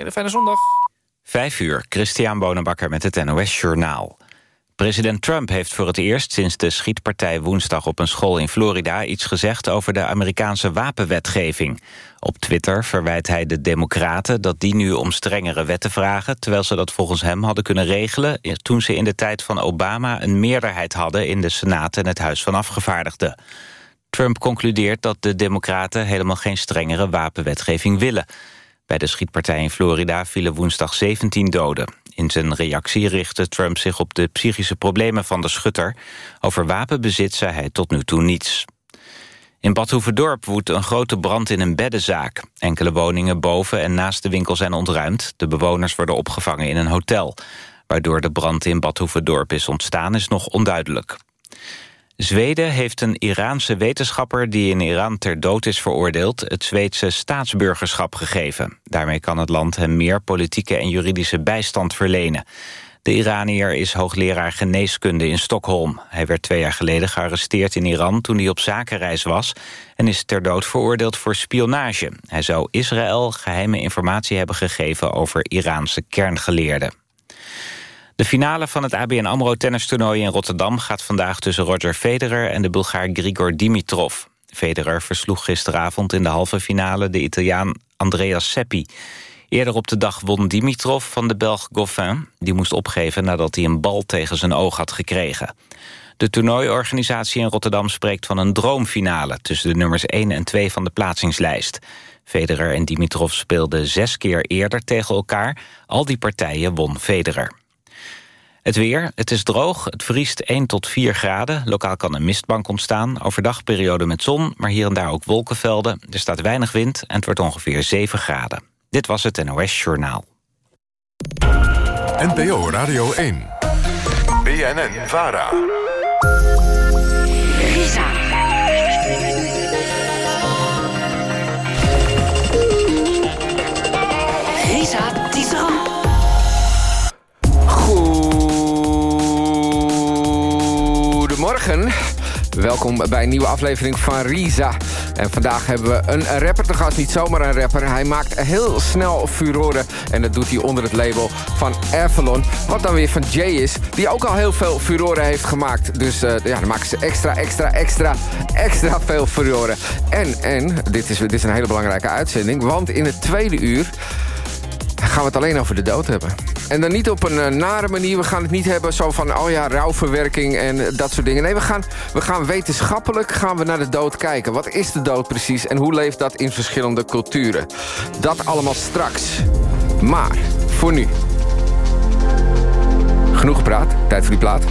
en een fijne zondag. Vijf uur, Christian Bonenbakker met het NOS Journaal. President Trump heeft voor het eerst sinds de schietpartij woensdag op een school in Florida iets gezegd over de Amerikaanse wapenwetgeving. Op Twitter verwijt hij de democraten dat die nu om strengere wetten vragen, terwijl ze dat volgens hem hadden kunnen regelen toen ze in de tijd van Obama een meerderheid hadden in de Senaat en het Huis van Afgevaardigden. Trump concludeert dat de democraten helemaal geen strengere wapenwetgeving willen. Bij de schietpartij in Florida vielen woensdag 17 doden. In zijn reactie richtte Trump zich op de psychische problemen van de schutter. Over wapenbezit zei hij tot nu toe niets. In Badhoevedorp woedt een grote brand in een beddenzaak. Enkele woningen boven en naast de winkel zijn ontruimd. De bewoners worden opgevangen in een hotel. Waardoor de brand in Badhoevedorp is ontstaan is nog onduidelijk. Zweden heeft een Iraanse wetenschapper die in Iran ter dood is veroordeeld... het Zweedse staatsburgerschap gegeven. Daarmee kan het land hem meer politieke en juridische bijstand verlenen. De Iranier is hoogleraar geneeskunde in Stockholm. Hij werd twee jaar geleden gearresteerd in Iran toen hij op zakenreis was... en is ter dood veroordeeld voor spionage. Hij zou Israël geheime informatie hebben gegeven over Iraanse kerngeleerden. De finale van het ABN AMRO tennistoernooi in Rotterdam... gaat vandaag tussen Roger Federer en de Bulgaar Grigor Dimitrov. Federer versloeg gisteravond in de halve finale de Italiaan Andreas Seppi. Eerder op de dag won Dimitrov van de Belg Goffin. Die moest opgeven nadat hij een bal tegen zijn oog had gekregen. De toernooiorganisatie in Rotterdam spreekt van een droomfinale... tussen de nummers 1 en 2 van de plaatsingslijst. Federer en Dimitrov speelden zes keer eerder tegen elkaar. Al die partijen won Federer. Het weer, het is droog, het vriest 1 tot 4 graden. Lokaal kan een mistbank ontstaan. Overdag periode met zon, maar hier en daar ook wolkenvelden. Er staat weinig wind en het wordt ongeveer 7 graden. Dit was het NOS Journaal. NPO Radio 1. BNN Goedemorgen. Welkom bij een nieuwe aflevering van Risa. En vandaag hebben we een rapper te gast. Niet zomaar een rapper. Hij maakt heel snel furoren. En dat doet hij onder het label van Avalon. Wat dan weer van Jay is. Die ook al heel veel furoren heeft gemaakt. Dus uh, ja, dan maken ze extra, extra, extra, extra veel furoren. En, en dit, is, dit is een hele belangrijke uitzending. Want in het tweede uur gaan we het alleen over de dood hebben. En dan niet op een uh, nare manier. We gaan het niet hebben zo van, oh ja, rouwverwerking en dat soort dingen. Nee, we gaan, we gaan wetenschappelijk gaan we naar de dood kijken. Wat is de dood precies en hoe leeft dat in verschillende culturen? Dat allemaal straks. Maar, voor nu. Genoeg gepraat. Tijd voor die plaat.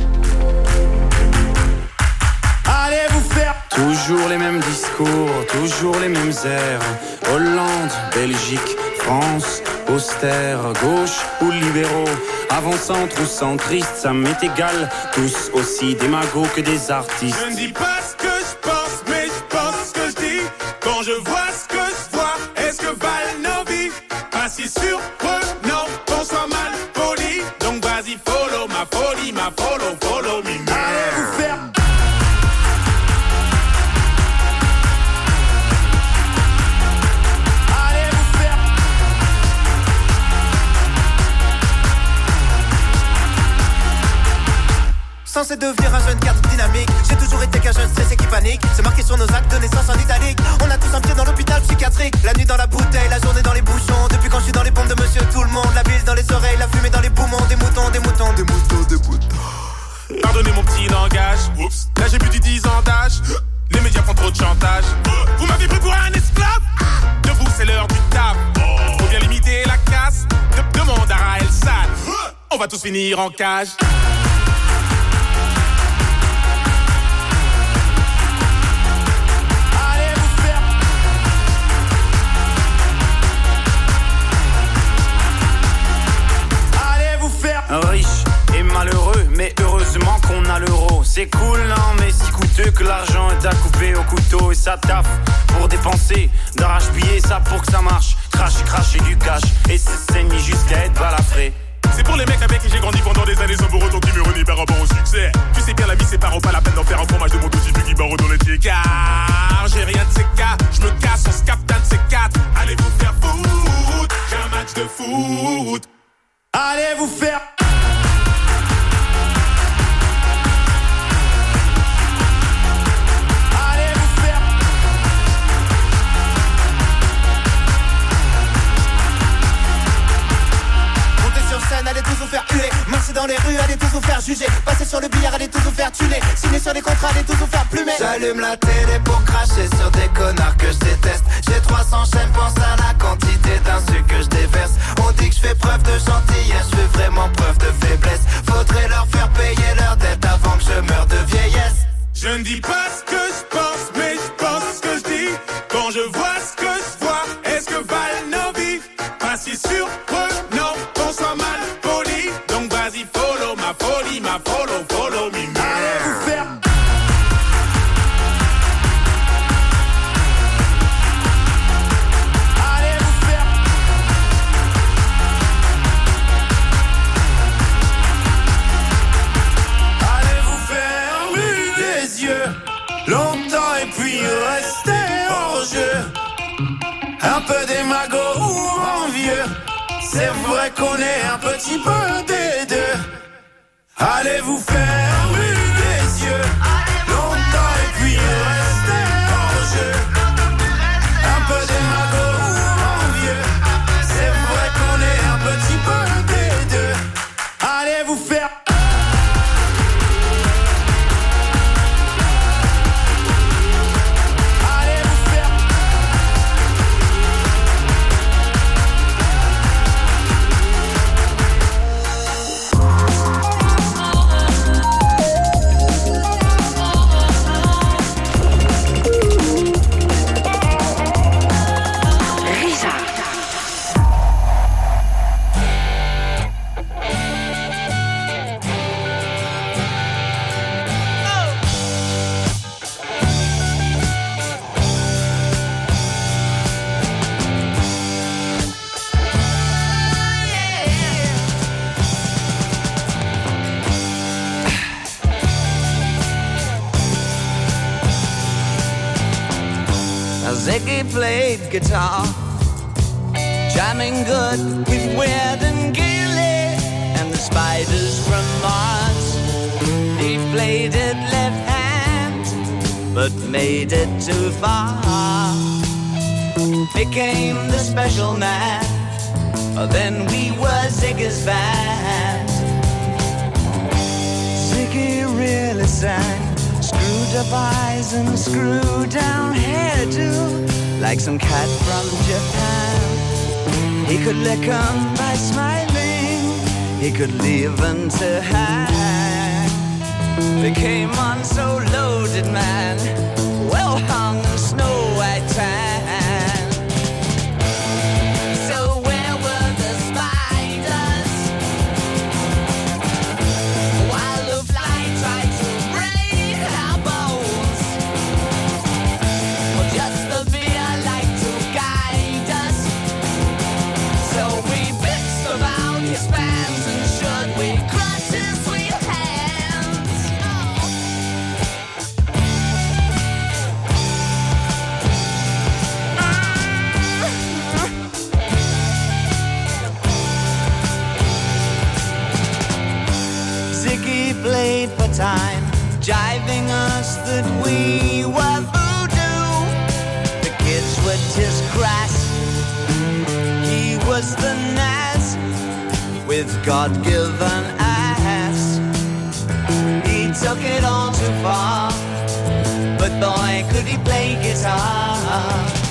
Allez vous faire Toujours les mêmes discours, toujours les mêmes airs Hollande, Belgique, France, austère Gauche ou libéraux, avant-centre ou centriste Ça m'est égal, tous aussi démagos que des artistes. Je ne dis pas ce que je pense, mais je pense ce que je dis. Quand je vois ce que je vois, est-ce que valent nos vies Pas si surprenant qu'on soit mal poli. Donc vas-y follow ma folie, ma follow, Censé devenir un jeune cadre dynamique. J'ai toujours été qu'un jeune stressé qui panique. C'est marqué sur nos actes de naissance en italique. On a tous un pied dans l'hôpital psychiatrique. La nuit dans la bouteille, la journée dans les bouchons. Depuis quand je suis dans les pompes de monsieur tout le monde La bile dans les oreilles, la fumée dans les poumons. Des moutons, des moutons, des moutons, des moutons. Pardonnez mon petit langage. Oups. Là j'ai plus de 10 ans d'âge. Les médias font trop de chantage. Vous m'avez pris pour un esclave. Debout c'est l'heure du table Faut bien limiter la casse. De- Demande à Raël Sal On va tous finir en cage Riche et malheureux, mais heureusement qu'on a l'euro. C'est cool, non, mais si coûteux que l'argent est à couper au couteau et ça taffe pour dépenser. D'arrache-pied, ça pour que ça marche. Crash, cracher du cash et c'est saigné jusqu'à être balafré. C'est pour les mecs avec qui j'ai grandi pendant des années sans pour autant qu'ils me renient par rapport au succès. Tu sais bien, la vie c'est pas pas la peine d'en faire un fromage de mon dossier qui barre dans les car j'ai rien de ces cas. Je me casse, on se capte de ces quatre. Allez vous faire foutre, j'ai un match de foot. Allez vous faire allez tous vous faire huer. Marcher dans les rues, allez tous vous faire juger. Passer sur le billard, allez tous vous faire tuer. Signer sur les contrats, allez tous vous faire plumer. J'allume la télé pour cracher sur des connards que je déteste. J'ai 300 chaînes, pense à la quantité d'insultes que je déverse. On dit que je fais preuve de gentillesse, je fais vraiment preuve de faiblesse. Faudrait leur faire payer leur dette avant que je meure de vieillesse. Je ne dis pas ce que je pense, mais je pense ce que je dis. Quand je vois ce que je vois, est-ce que valent nos vies Pas si surprenant qu'on est un petit peu des deux. Allez vous faire guitar, jamming good with Weird and Gilly and the spiders from Mars. He played it left hand, but made it too far. Became the special man, then we were Ziggy's band. Ziggy really sang screwed up eyes and screw down hairdo like some cat from Japan. He could lick 'em by smiling, he could leave them to hang. They came on so loaded, man, well hung snow white tan. Time, jiving us that we were voodoo. The kids were just crass, he was the Nas with God-given ass. He took it all too far, but boy, could he play guitar.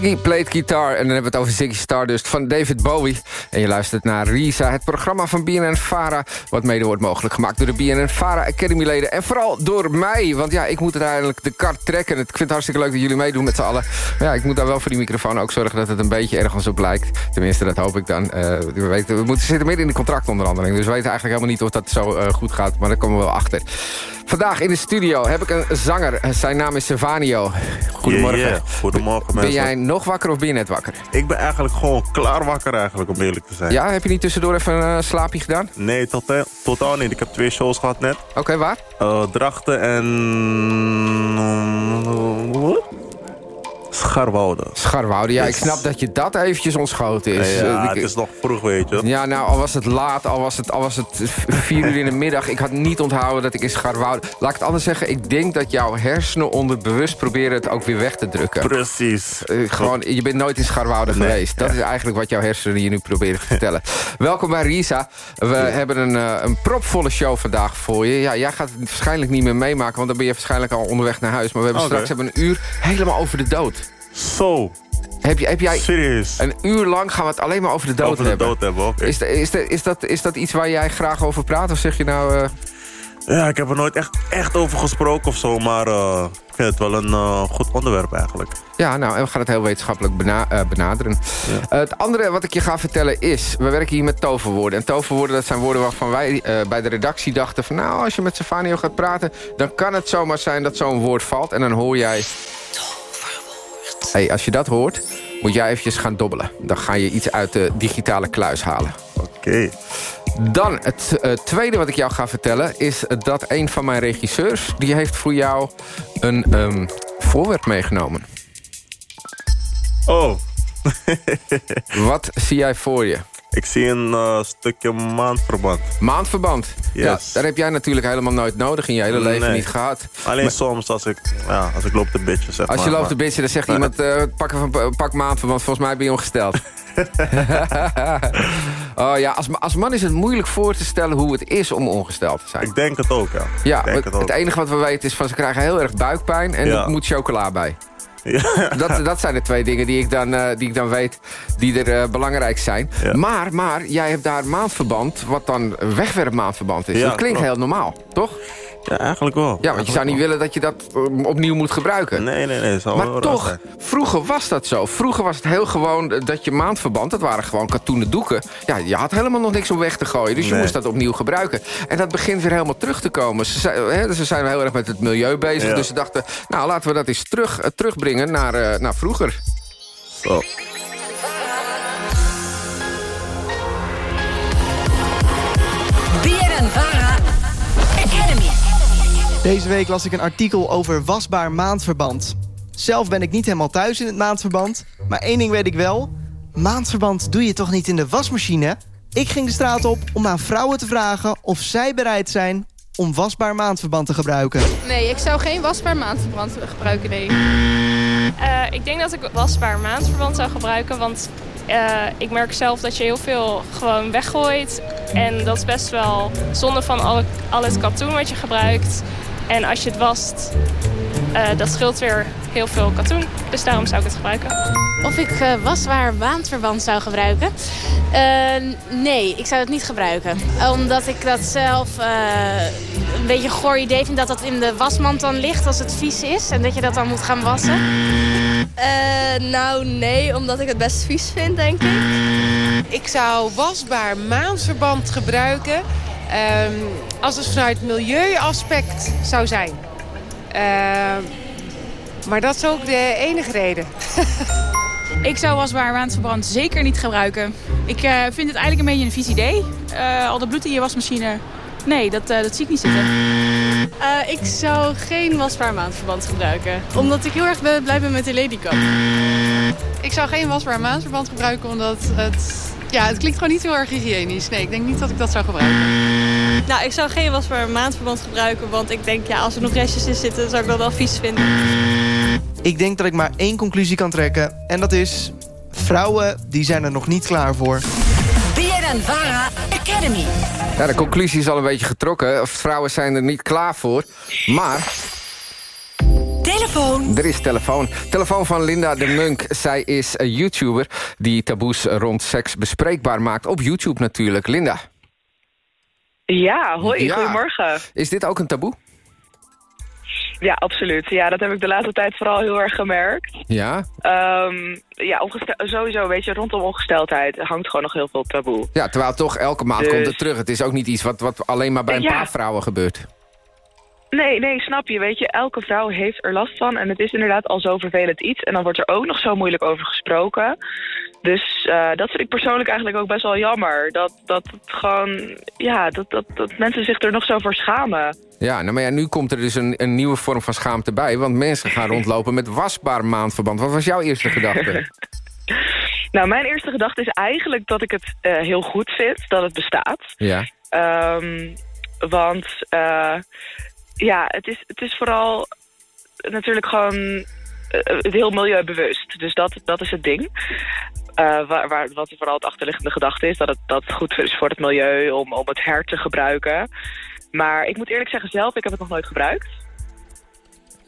Ziggy played guitar. En dan hebben we het over Ziggy Stardust van David Bowie. En je luistert naar Risa, het programma van BNN Vara... wat mede wordt mogelijk gemaakt door de BNN Vara Academy leden. En vooral door mij, want ja, ik moet uiteindelijk de kart trekken. Ik vind het hartstikke leuk dat jullie meedoen met z'n allen. Maar ja, ik moet dan wel voor die microfoon ook zorgen dat het een beetje ergens op lijkt. Tenminste, dat hoop ik dan. Uh, we, moeten zitten midden in de contractonderhandeling. Dus we weten eigenlijk helemaal niet of dat zo uh, goed gaat. Maar daar komen we wel achter. Vandaag in de studio heb ik een zanger. Zijn naam is Silvanio. Goedemorgen. Yeah, yeah. Goedemorgen Ben jij nog wakker of ben je net wakker? Ik ben eigenlijk gewoon klaar wakker eigenlijk, om eerlijk te zijn. Ja, heb je niet tussendoor even een uh, slaapje gedaan? Nee, tot, totaal niet. Ik heb twee shows gehad net. Oké, okay, waar? Uh, Drachten en... Scharwoude. Scharwoude, ja, yes. ik snap dat je dat eventjes ontschoten is. Ja, het is nog vroeg, weet je. Ja, nou, al was het laat, al was het, al was het vier uur in de middag... ik had niet onthouden dat ik in Scharwoude... Laat ik het anders zeggen, ik denk dat jouw hersenen onderbewust proberen het ook weer weg te drukken. Precies. Uh, gewoon, je bent nooit in Scharwoude nee. geweest. Dat ja. is eigenlijk wat jouw hersenen je nu proberen te vertellen. Welkom bij Risa. We ja. hebben een, uh, een propvolle show vandaag voor je. Ja, jij gaat het waarschijnlijk niet meer meemaken... want dan ben je waarschijnlijk al onderweg naar huis. Maar we hebben okay. straks hebben een uur helemaal over de dood. Zo. Heb, je, heb jij Serieus? een uur lang gaan we het alleen maar over de dood over de hebben? dood hebben, oké. Is, is, is, dat, is dat iets waar jij graag over praat? Of zeg je nou... Uh... Ja, ik heb er nooit echt, echt over gesproken of zo, maar uh, ik vind het wel een uh, goed onderwerp eigenlijk. Ja, nou, en we gaan het heel wetenschappelijk bena uh, benaderen. Ja. het andere wat ik je ga vertellen is, we werken hier met toverwoorden. En toverwoorden, dat zijn woorden waarvan wij bij de redactie dachten van... nou, als je met Stefanio gaat praten, dan kan het zomaar zijn dat zo'n woord valt. En dan hoor jij... Hey, als je dat hoort, moet jij eventjes gaan dobbelen. Dan ga je iets uit de digitale kluis halen. Oké. Okay. Dan, het uh, tweede wat ik jou ga vertellen... is dat een van mijn regisseurs... die heeft voor jou een um, voorwerp meegenomen. Oh. wat zie jij voor je? Ik zie een uh, stukje maandverband. Maandverband? Yes. Ja, daar heb jij natuurlijk helemaal nooit nodig in je hele leven nee. niet gehad. Alleen maar, soms als ik, ja, als ik loop te bitchen, zeg Als maar, je loopt te bitchen, dan zegt nee. iemand, uh, pak, even, pak maandverband, volgens mij ben je ongesteld. oh ja, als, als man is het moeilijk voor te stellen hoe het is om ongesteld te zijn. Ik denk het ook, ja. Ja, het, ook. het, enige wat we weten is van ze krijgen heel erg buikpijn en Ja. er moet chocola bij. Ja. Dat, dat zijn de twee dingen die ik dan, uh, die ik dan weet die er uh, belangrijk zijn. Ja. Maar, maar jij hebt daar maandverband, wat dan een wegwerpmaandverband is. Dat klinkt klopt. heel normaal, toch? Ja, eigenlijk wel. Ja, want je zou niet willen dat je dat um, opnieuw moet gebruiken. Nee, nee, nee. Maar toch, vroeger was dat zo. Vroeger was het heel gewoon dat je maandverband... dat waren gewoon katoenen doeken. Ja, je had helemaal nog niks om weg te gooien. Dus je moest dat opnieuw gebruiken. En dat begint weer helemaal terug te komen. Ze zijn, hè, ze zijn heel erg met het milieu bezig. Ja. Dus ze dachten, nou, laten we dat eens terug, uh, terugbrengen naar, uh, naar vroeger. Zo. Deze week las ik een artikel over wasbaar maandverband. Zelf ben ik niet helemaal thuis in het maandverband. Maar één ding weet ik wel. Maandverband doe je toch niet in de wasmachine? Ik ging de straat op om aan vrouwen te vragen of zij bereid zijn om wasbaar maandverband te gebruiken. Nee, ik zou geen wasbaar maandverband gebruiken, nee. Uh, ik denk dat ik wasbaar maandverband zou gebruiken, want uh, ik merk zelf dat je heel veel gewoon weggooit. En dat is best wel zonde van al, al het katoen wat je gebruikt. En als je het wast, uh, dat scheelt weer heel veel katoen. Dus daarom zou ik het gebruiken. Of ik uh, wasbaar maandverband zou gebruiken? Uh, nee, ik zou het niet gebruiken. Omdat ik dat zelf uh, een beetje een goor idee vind dat dat in de wasmand dan ligt als het vies is. En dat je dat dan moet gaan wassen. nou, nee, omdat ik het best vies vind, denk ik. Ik zou wasbaar maandverband gebruiken um, als het vanuit milieuaspect zou zijn. Maar dat is ook de enige reden. ik zou wasbaar maandverband zeker niet gebruiken. Ik uh, vind het eigenlijk een beetje een vies idee. Uh, al dat bloed in je wasmachine. Nee, dat, uh, dat zie ik niet zitten. ik zou geen wasbaar maandverband gebruiken. Omdat ik heel erg blij ben met de Ladycup. Ik zou geen wasbaar maandverband gebruiken omdat het... Ja, het klinkt gewoon niet heel erg hygiënisch. Nee, ik denk niet dat ik dat zou gebruiken. Nou, ik zou geen wasbaar maandverband gebruiken. Want ik denk, ja, als er nog restjes in zitten, zou ik dat wel vies vinden. Ik denk dat ik maar één conclusie kan trekken. En dat is, vrouwen die zijn er nog niet klaar voor. BNN Vara Academy. Ja, de conclusie is al een beetje getrokken. Vrouwen zijn er niet klaar voor. Maar... Telefoon. Er is telefoon. Telefoon van Linda de Munk. Zij is een YouTuber die taboes rond seks bespreekbaar maakt. Op YouTube natuurlijk. Linda. Ja, hoi, Ja. goedemorgen. Is dit ook een taboe? Ja, absoluut. Ja, dat heb ik de laatste tijd vooral heel erg gemerkt. Ja? Ehm, ja, sowieso, weet je, rondom ongesteldheid hangt gewoon nog heel veel taboe. Ja, terwijl toch elke maand Dus- komt het terug. Het is ook niet iets wat, wat alleen maar bij een Ja. paar vrouwen gebeurt. Nee, nee, snap je. Weet je, elke vrouw heeft er last van. En het is inderdaad al zo vervelend iets. En dan wordt er ook nog zo moeilijk over gesproken. Dus eh, dat vind ik persoonlijk eigenlijk ook best wel jammer. Dat, dat het gewoon, ja, dat, dat, dat mensen zich er nog zo voor schamen. Ja, nou, maar ja, nu komt er dus een, een nieuwe vorm van schaamte bij. Want mensen gaan rondlopen met wasbaar maandverband. Wat was jouw eerste gedachte? Nou, mijn eerste gedachte is eigenlijk dat ik het eh, heel goed vind dat het bestaat. ja. Ehm, want eh, ja, het is, het is vooral natuurlijk gewoon eh, heel milieubewust. Dus dat, dat is het ding. Eh, waar, waar, wat vooral het achterliggende gedachte is, dat het, dat goed is voor het milieu om, om het her te gebruiken. Maar ik moet eerlijk zeggen, zelf, ik heb het nog nooit gebruikt.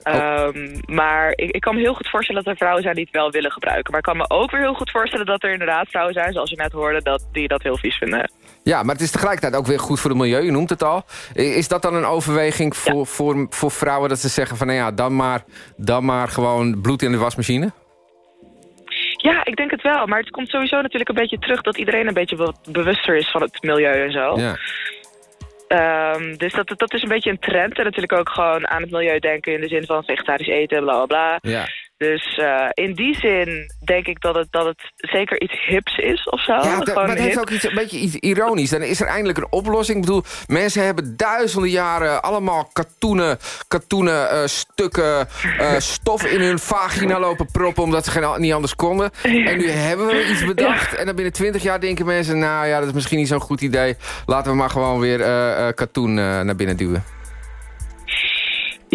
Ehm, maar ik, ik kan me heel goed voorstellen dat er vrouwen zijn die het wel willen gebruiken. Maar ik kan me ook weer heel goed voorstellen dat er inderdaad vrouwen zijn, zoals je net hoorde, dat, die dat heel vies vinden. ja, maar het is tegelijkertijd ook weer goed voor het milieu. Je noemt het al. Is dat dan een overweging voor, voor, voor vrouwen dat ze zeggen van... nou ja, dan maar, dan maar gewoon bloed in de wasmachine? Ja, ik denk het wel. Maar het komt sowieso natuurlijk een beetje terug dat iedereen een beetje wat bewuster is van het milieu en zo. Ja. Ehm, dus dat, dat is een beetje een trend. En natuurlijk ook gewoon aan het milieu denken in de zin van vegetarisch eten, bla bla bla. Ja. Dus eh, in die zin denk ik dat het, dat het zeker iets hips is of zo. Ja, dat, maar het heeft ook iets, een beetje iets ironisch. Dan is er eindelijk een oplossing. Ik bedoel, mensen hebben duizenden jaren allemaal katoenen, katoenen eh, stukken eh, stof in hun vagina lopen proppen... omdat ze geen, niet anders konden. En nu hebben we iets bedacht. En dan binnen twintig jaar denken mensen... nou ja, dat is misschien niet zo'n goed idee. Laten we maar gewoon weer katoen naar binnen duwen.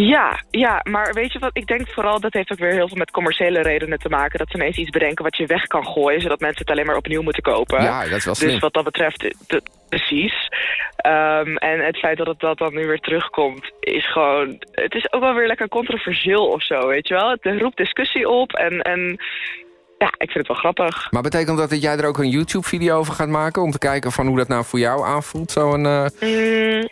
Ja, ja, maar weet je wat, ik denk vooral dat heeft ook weer heel veel met commerciële redenen te maken. Dat ze ineens iets bedenken wat je weg kan gooien, zodat mensen het alleen maar opnieuw moeten kopen. Ja, dat is wel slim. Dus wat dat betreft, eh, precies. Ehm, en het feit dat het dat dan nu weer terugkomt, is gewoon... Het is ook wel weer lekker controversieel of zo, weet je wel. Het roept discussie op en... en ja, ik vind het wel grappig. Maar betekent dat dat jij er ook een YouTube-video over gaat maken... om te kijken van hoe dat nou voor jou aanvoelt? Zo'n... eh, Mm,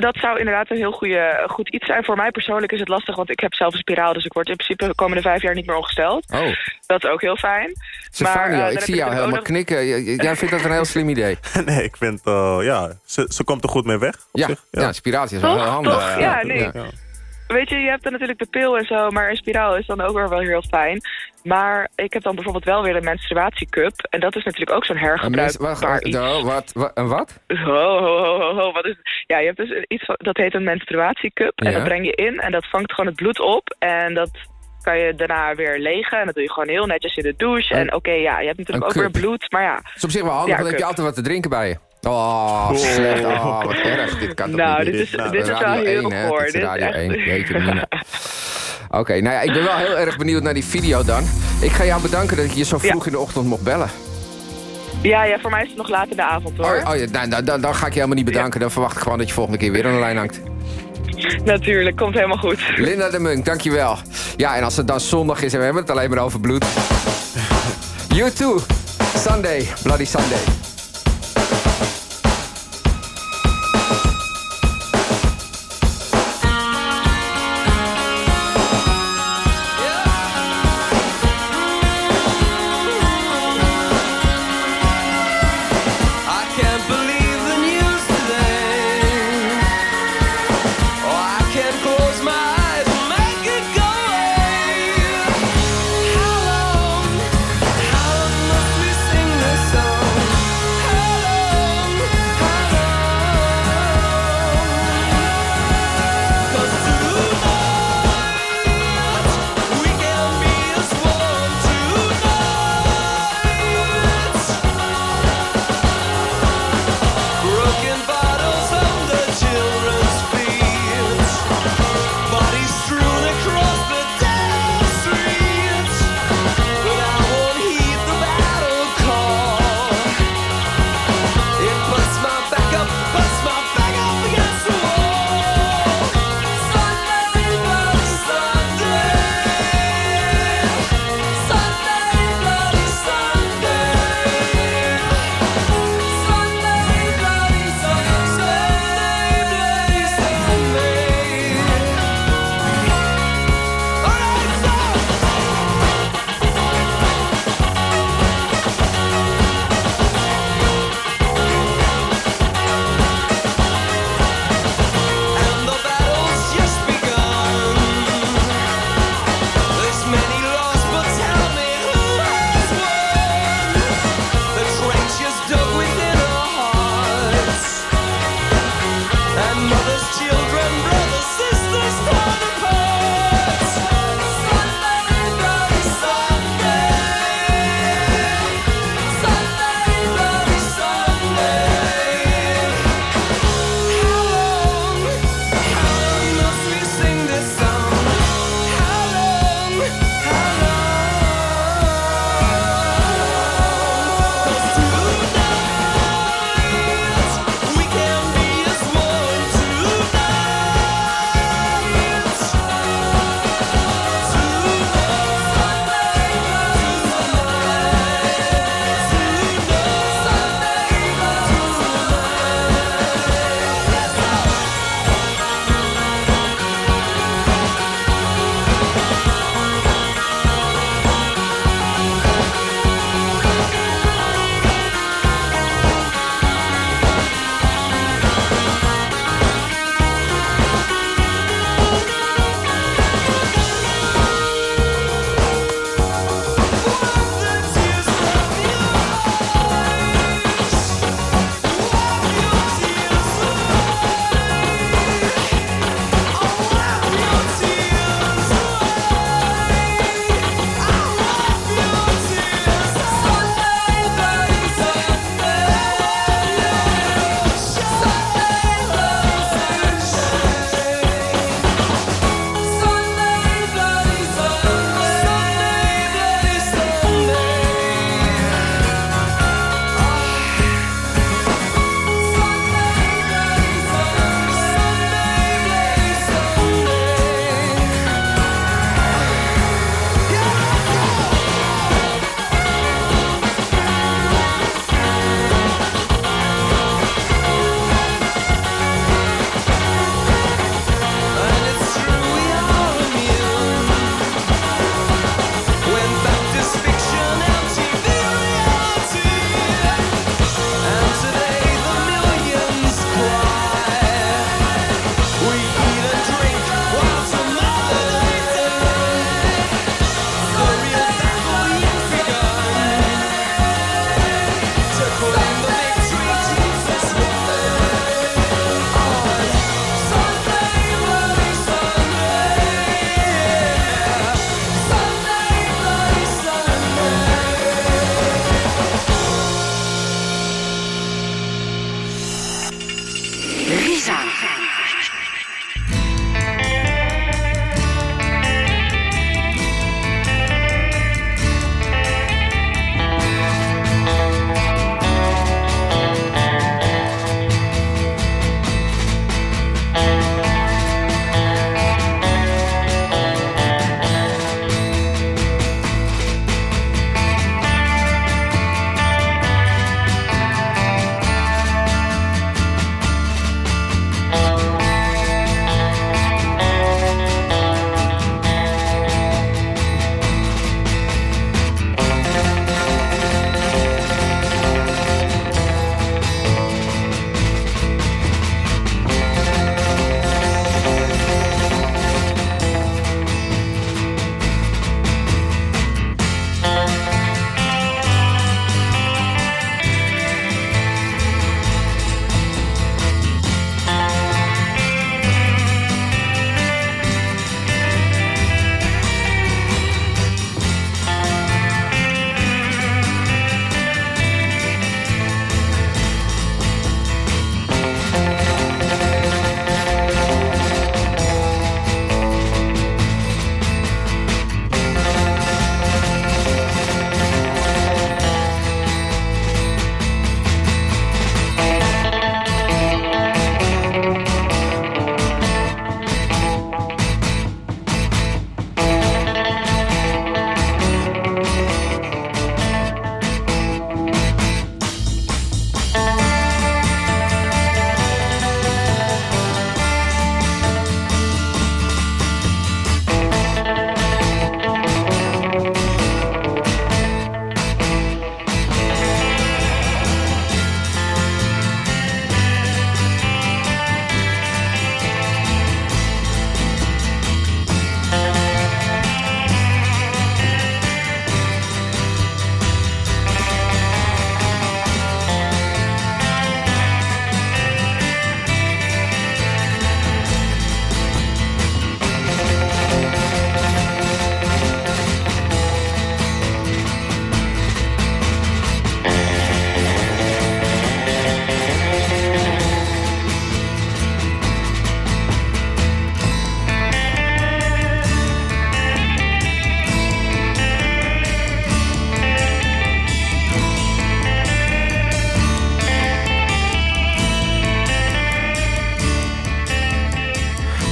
dat zou inderdaad een heel goede, goed iets zijn. Voor mij persoonlijk is het lastig, want ik heb zelf een spiraal. Dus ik word in principe de komende vijf jaar niet meer ongesteld. Oh. Dat is ook heel fijn. Stefania, eh, dan ik zie jou helemaal nog- knikken. Jij vindt dat een heel slim idee. nee, ik vind, eh, ja, ze, ze komt er goed mee weg. op Ja, zich. ja. inspiratie is wel handig. Toch? Ja, nee. Ja. Weet je, je hebt dan natuurlijk de pil en zo, maar een spiraal is dan ook weer wel heel fijn. Maar ik heb dan bijvoorbeeld wel weer een menstruatiecup. En dat is natuurlijk ook zo'n mens- hergebruikbaar wacht, iets. oh, wat, wat, een wat? Ho, ho, ho, ho, wat is Ja, je hebt dus iets van, dat heet een menstruatiecup. En Ja. dat breng je in en dat vangt gewoon het bloed op. En dat kan je daarna weer legen. En dat doe je gewoon heel netjes in de douche. En oké, ja, je hebt natuurlijk ook weer bloed. Maar ja. Dat is op zich wel handig, Ja, want dan heb je altijd wat te drinken bij je. Oh, slecht. Oh, wat erg. Dit kan toch Nou, niet. dit is- dit is wel Radio heel 1, hè? goor. Dit is Radio echt- 1. Jeetje, mina. Oké, nou ja, ik ben wel heel erg benieuwd naar die video dan. Ik ga jou bedanken dat ik je zo vroeg in de ochtend mocht bellen. Ja, ja, voor mij is het nog laat in de avond hoor. Oh, oh ja, nou, nou, dan, dan ga ik je helemaal niet bedanken. Dan verwacht ik gewoon dat je volgende keer weer aan de lijn hangt. Natuurlijk, komt helemaal goed. Linda de Munk, dankjewel. Ja, en als het dan zondag is en we hebben het alleen maar over bloed. You too. Sunday, Bloody Sunday.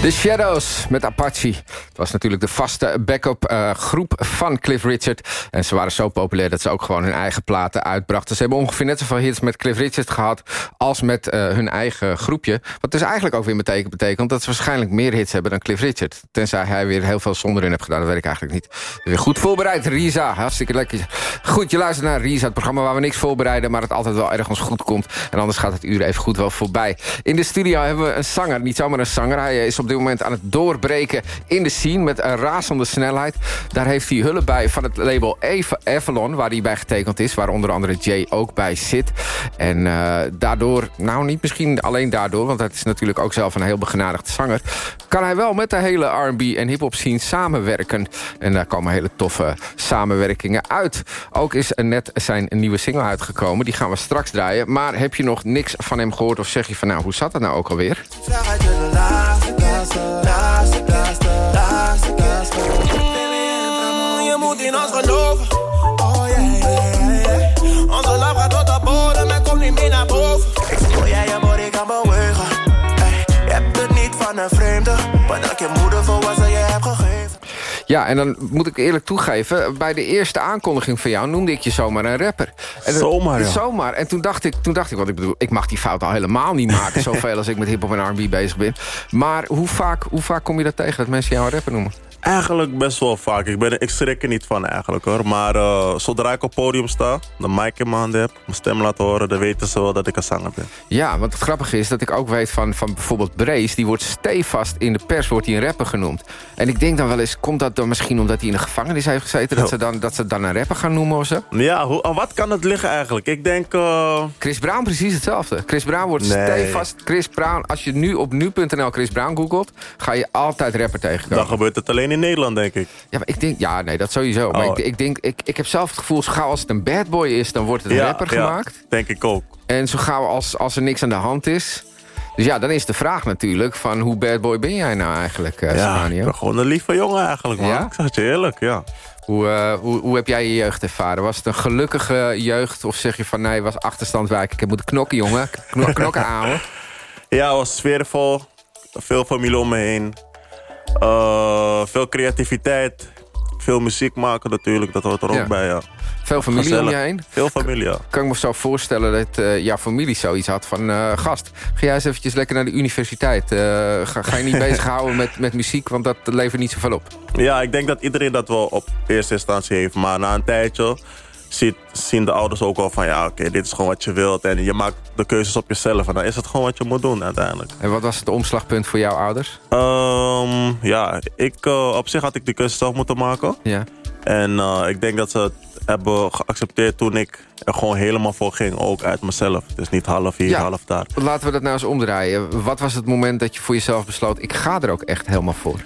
The Shadows met Apache. Het was natuurlijk de vaste backup eh, groep van Cliff Richard. En ze waren zo populair dat ze ook gewoon hun eigen platen uitbrachten. Ze hebben ongeveer net zoveel hits met Cliff Richard gehad... als met eh, hun eigen groepje. Wat dus eigenlijk ook weer betekent, betekent... dat ze waarschijnlijk meer hits hebben dan Cliff Richard. Tenzij hij weer heel veel zonder in heeft gedaan. Dat weet ik eigenlijk niet. Weer goed voorbereid, Risa. Hartstikke lekker. Goed, je luistert naar Risa, het programma waar we niks voorbereiden... maar het altijd wel ergens goed komt. En anders gaat het uur even goed wel voorbij. In de studio hebben we een zanger. Niet zomaar een zanger. Hij is op dit moment aan het doorbreken in de scene... met een razende snelheid. Daar heeft hij hulp bij van het label Eva Avalon... waar hij bij getekend is. Waar onder andere Jay ook bij zit. En uh, daardoor, nou niet misschien alleen daardoor... want het is natuurlijk ook zelf een heel begenadigd zanger... kan hij wel met de hele R&B en hip-hop scene samenwerken. En daar komen hele toffe samenwerkingen uit. Ook is net zijn nieuwe single uitgekomen. Die gaan we straks draaien. Maar heb je nog niks van hem gehoord? Of zeg je van nou, hoe zat het nou ook alweer? Laatste, laatste, laatste, laatste. Je moet in ons geloven. Oh yeah, yeah, yeah. Onze love gaat tot de bodem en komt niet meer naar boven. Ik zie jij je body kan bewegen. Hey, je hebt het niet van een vreemde, maar dat je moeder hebt gegeven. Ja, en dan moet ik eerlijk toegeven... bij de eerste aankondiging van jou noemde ik je zomaar een rapper. En zomaar, ja. Zomaar. En toen dacht ik, toen dacht ik want ik bedoel, ik mag die fout al helemaal niet maken... zoveel als ik met hiphop en R&B bezig ben. Maar hoe vaak, hoe vaak kom je dat tegen, dat mensen jou een rapper noemen? Eigenlijk best wel vaak. Ik, ben, ik schrik er niet van eigenlijk hoor. Maar uh, zodra ik op het podium sta, de mic in mijn handen heb... mijn stem laat horen, dan weten ze wel dat ik een zanger ben. Ja, want het grappige is dat ik ook weet van, van bijvoorbeeld Brace... die wordt stevast in de pers wordt hij een rapper genoemd. En ik denk dan wel eens, komt dat dan misschien omdat hij in de gevangenis heeft gezeten... dat, ze, dan, dat ze dan een rapper gaan noemen of zo? Ja, hoe, wat kan het liggen eigenlijk? Ik denk... Uh... Chris Brown precies hetzelfde. Chris Brown wordt nee. stevast... Chris Brown, als je nu op nu.nl Chris Brown googelt... ga je altijd rapper tegenkomen. Dan gebeurt het alleen in Nederland, denk ik. Ja, maar ik denk, ja, nee, dat sowieso. Maar Oh. ik, ik, denk, ik, ik heb zelf het gevoel, zo gauw als het een bad boy is... dan wordt het een Ja, rapper ja, gemaakt. denk ik ook. En zo gauw als, als er niks aan de hand is... Dus ja, dan is de vraag natuurlijk van hoe bad boy ben jij nou eigenlijk, uh, Ja, ik ben gewoon een lieve jongen eigenlijk, man. Ja? Ik zeg het eerlijk, ja. Hoe, eh, hoe, hoe heb jij je jeugd ervaren? Was het een gelukkige jeugd? Of zeg je van nee, was achterstandwijk? Ik heb moeten knokken, jongen. Kno- knokken houden. Ja, het was sfeervol. Veel familie om me heen. Eh, veel creativiteit. Veel muziek maken natuurlijk, dat hoort er ook Ja. bij, ja. Veel familie om je Gezellig. heen? Veel familie, ja. Kan ik me zo voorstellen dat eh, jouw familie zoiets had van... eh, gast, ga jij eens eventjes lekker naar de universiteit. Ga, ga je niet bezighouden met, met muziek, want dat levert niet zoveel op. Ja, ik denk dat iedereen dat wel op eerste instantie heeft. Maar na een tijdje ziet, zien de ouders ook wel van... ja, oké, dit is gewoon wat je wilt. En je maakt de keuzes op jezelf. En dan is het gewoon wat je moet doen uiteindelijk. En wat was het omslagpunt voor jouw ouders? Ehm, ja, ik, eh, op zich had ik de keuze zelf moeten maken. Ja. En eh, ik denk dat ze het hebben geaccepteerd toen ik er gewoon helemaal voor ging. Ook uit mezelf. Dus niet half hier, Ja. half daar. Laten we dat nou eens omdraaien. Wat was het moment dat je voor jezelf besloot... ik ga er ook echt helemaal voor?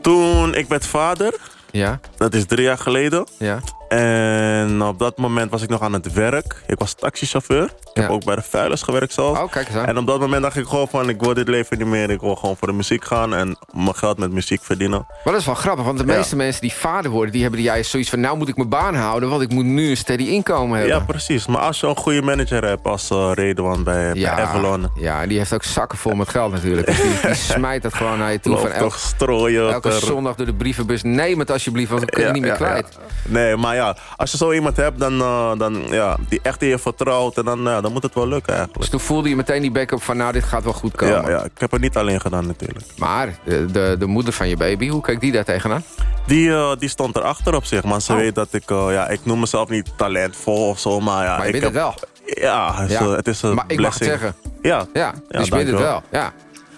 Toen ik werd vader, Ja, dat is drie jaar geleden. ja. En op dat moment was ik nog aan het werk. Ik was taxichauffeur. Ik heb ook bij de vuilnis gewerkt zelfs. Oh, kijk eens aan. En op dat moment dacht ik gewoon van... ik wil dit leven niet meer. Ik wil gewoon voor de muziek gaan en mijn geld met muziek verdienen. Maar dat is wel grappig, want de Ja. meeste mensen die vader worden... die hebben juist zoiets van, nou moet ik mijn baan houden... want ik moet nu een steady inkomen hebben. Ja, precies. Maar als je een goede manager hebt als uh, Redouan bij, bij Avalon... Ja, en die heeft ook zakken vol met geld natuurlijk. Dus die, die smijt dat gewoon naar je toe. Loopt Van elk, toch strooien. elke zondag door de brievenbus. Neem het alsjeblieft, want we kunnen Ja, niet meer ja, kwijt. ja. Nee, maar ja, als je zo iemand hebt dan, eh, dan, ja, die echt in je vertrouwt... En dan, dan moet het wel lukken eigenlijk. Dus toen voelde je meteen die backup van, nou, dit gaat wel goed komen. Ja, ja, ik heb het niet alleen gedaan natuurlijk. Maar de, de, de moeder van je baby, hoe kijkt die daar tegenaan? Die, eh, die stond erachter op zich, maar ze Oh. weet dat ik... eh, ja, ik noem mezelf niet talentvol of zo, maar ja... Maar je ik bent het wel. Ja, het is, Ja. eh, het is een Maar ik mag het blessing. zeggen. Ja, Ja, dus je bent het wel. Ja.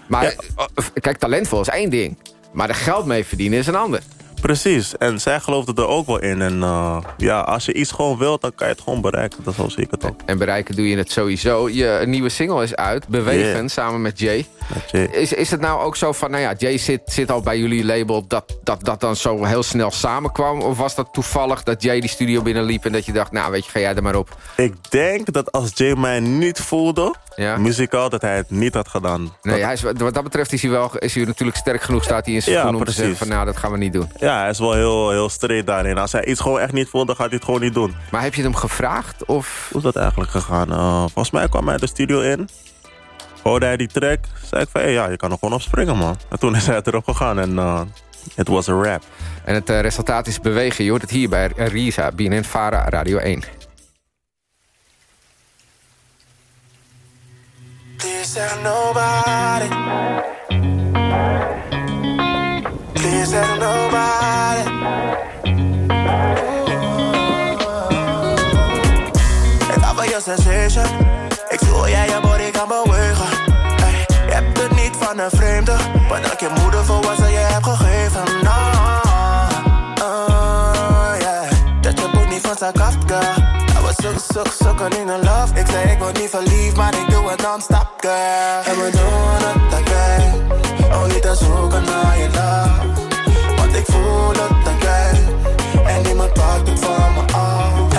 Maar eh, kijk, talentvol is één ding. Maar er geld mee verdienen is een ander. Precies, en zij geloofde er ook wel in. En eh, ja, als je iets gewoon wilt, dan kan je het gewoon bereiken. Dat is het ook. En bereiken doe je het sowieso. Je nieuwe single is uit, Bewegen, Yeah. samen met Jay. Met Jay. Is, is het nou ook zo van, nou ja, Jay zit, zit al bij jullie label... Dat, dat dat dan zo heel snel samenkwam? Of was dat toevallig dat Jay die studio binnenliep... en dat je dacht, nou weet je, ga jij er maar op? Ik denk dat als Jay mij niet voelde, Ja. muzikaal, dat hij het niet had gedaan. Nee, hij is, wat dat betreft is hij, wel, is hij natuurlijk sterk genoeg... staat hij in zijn Ja, om te zeggen van... nou, dat gaan we niet doen. Ja, hij is wel heel, heel straight daarin. Als hij iets gewoon echt niet voelde, gaat hij het gewoon niet doen. Maar heb je hem gevraagd? Of... Hoe is dat eigenlijk gegaan? Eh, volgens mij kwam hij de studio in. Hoorde hij die track. Zei ik van, hey, ja, je kan er gewoon op springen, man. En toen is hij erop gegaan en eh, het was een rap. En het eh, resultaat is bewegen. Je hoort het hier bij Risa, BNN Vara, Radio 1. Please tell nobody. Please tell nobody. Ik hoe jij je body kan bewegen. Je hebt het niet van een vreemde. Dat je moeder volwassen je hebt gegeven. No, oh, yeah. Dat je niet van was zoeken, zoeken in een love. Ik zei ik word niet verliefd, maar ik doe het non-stop, girl. En we doen het again. Om niet te zoeken naar je love. Want ik voel het again. En niemand pakt het van me af.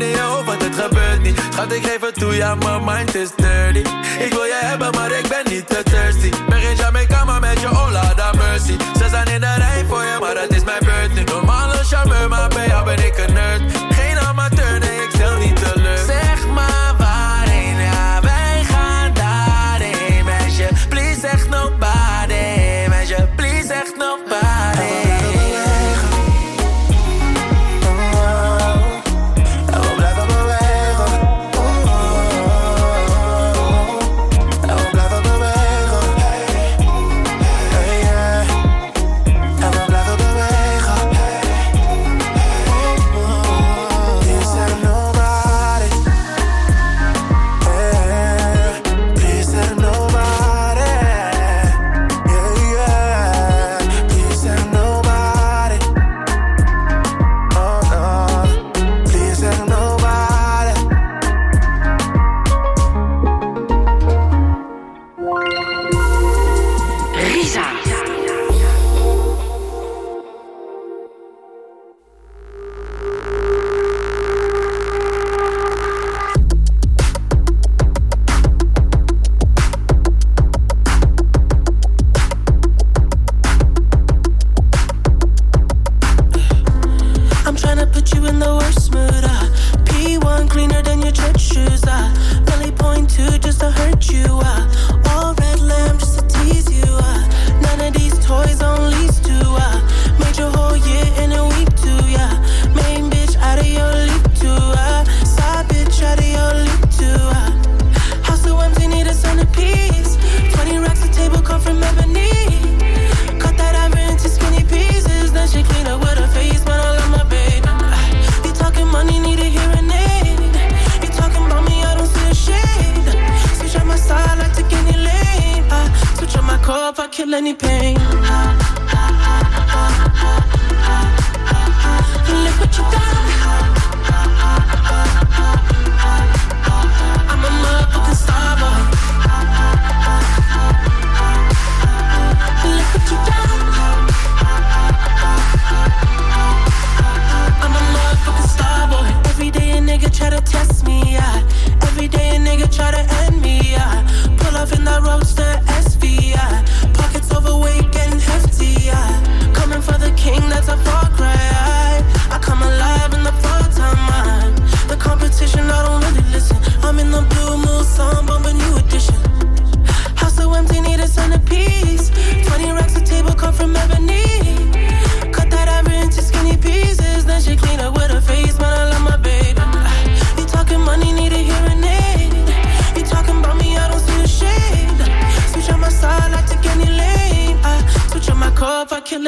In je het gebeurt niet. Schat, ik het toe, ja, mijn mind is dirty. Ik wil je hebben, maar ik ben niet te thirsty. Ben geen Jamaica, maar met je Ola, da mercy. Ze zijn in de rij voor je, maar het is mijn beurt nu. Normale charmeur, maar bij jou ben ik een nerd.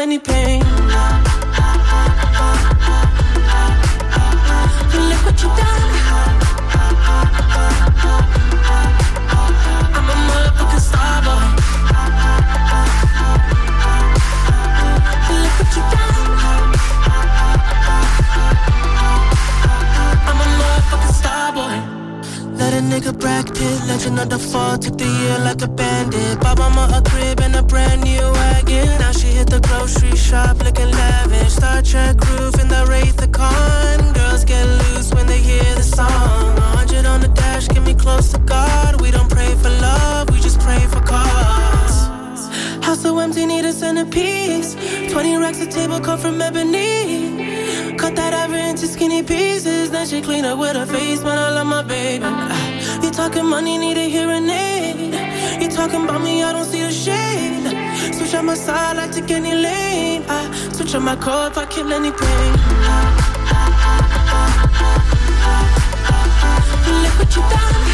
Any pain. Shop looking lavish. Star Trek groove in the Wraith the Con. Girls get loose when they hear the song. 100 on the dash, get me close to God. We don't pray for love, we just pray for cause. House so empty, need a centerpiece. 20 racks of table come from ebony. Cut that ivory into skinny pieces. Then she clean up with her face, man. I love my baby. Ah, You talking money, need a hearing aid. You talking about me, I don't see a shade. Switch on my side, I take any lane. I ah, switch on my car if I kill any pain. Look what you done.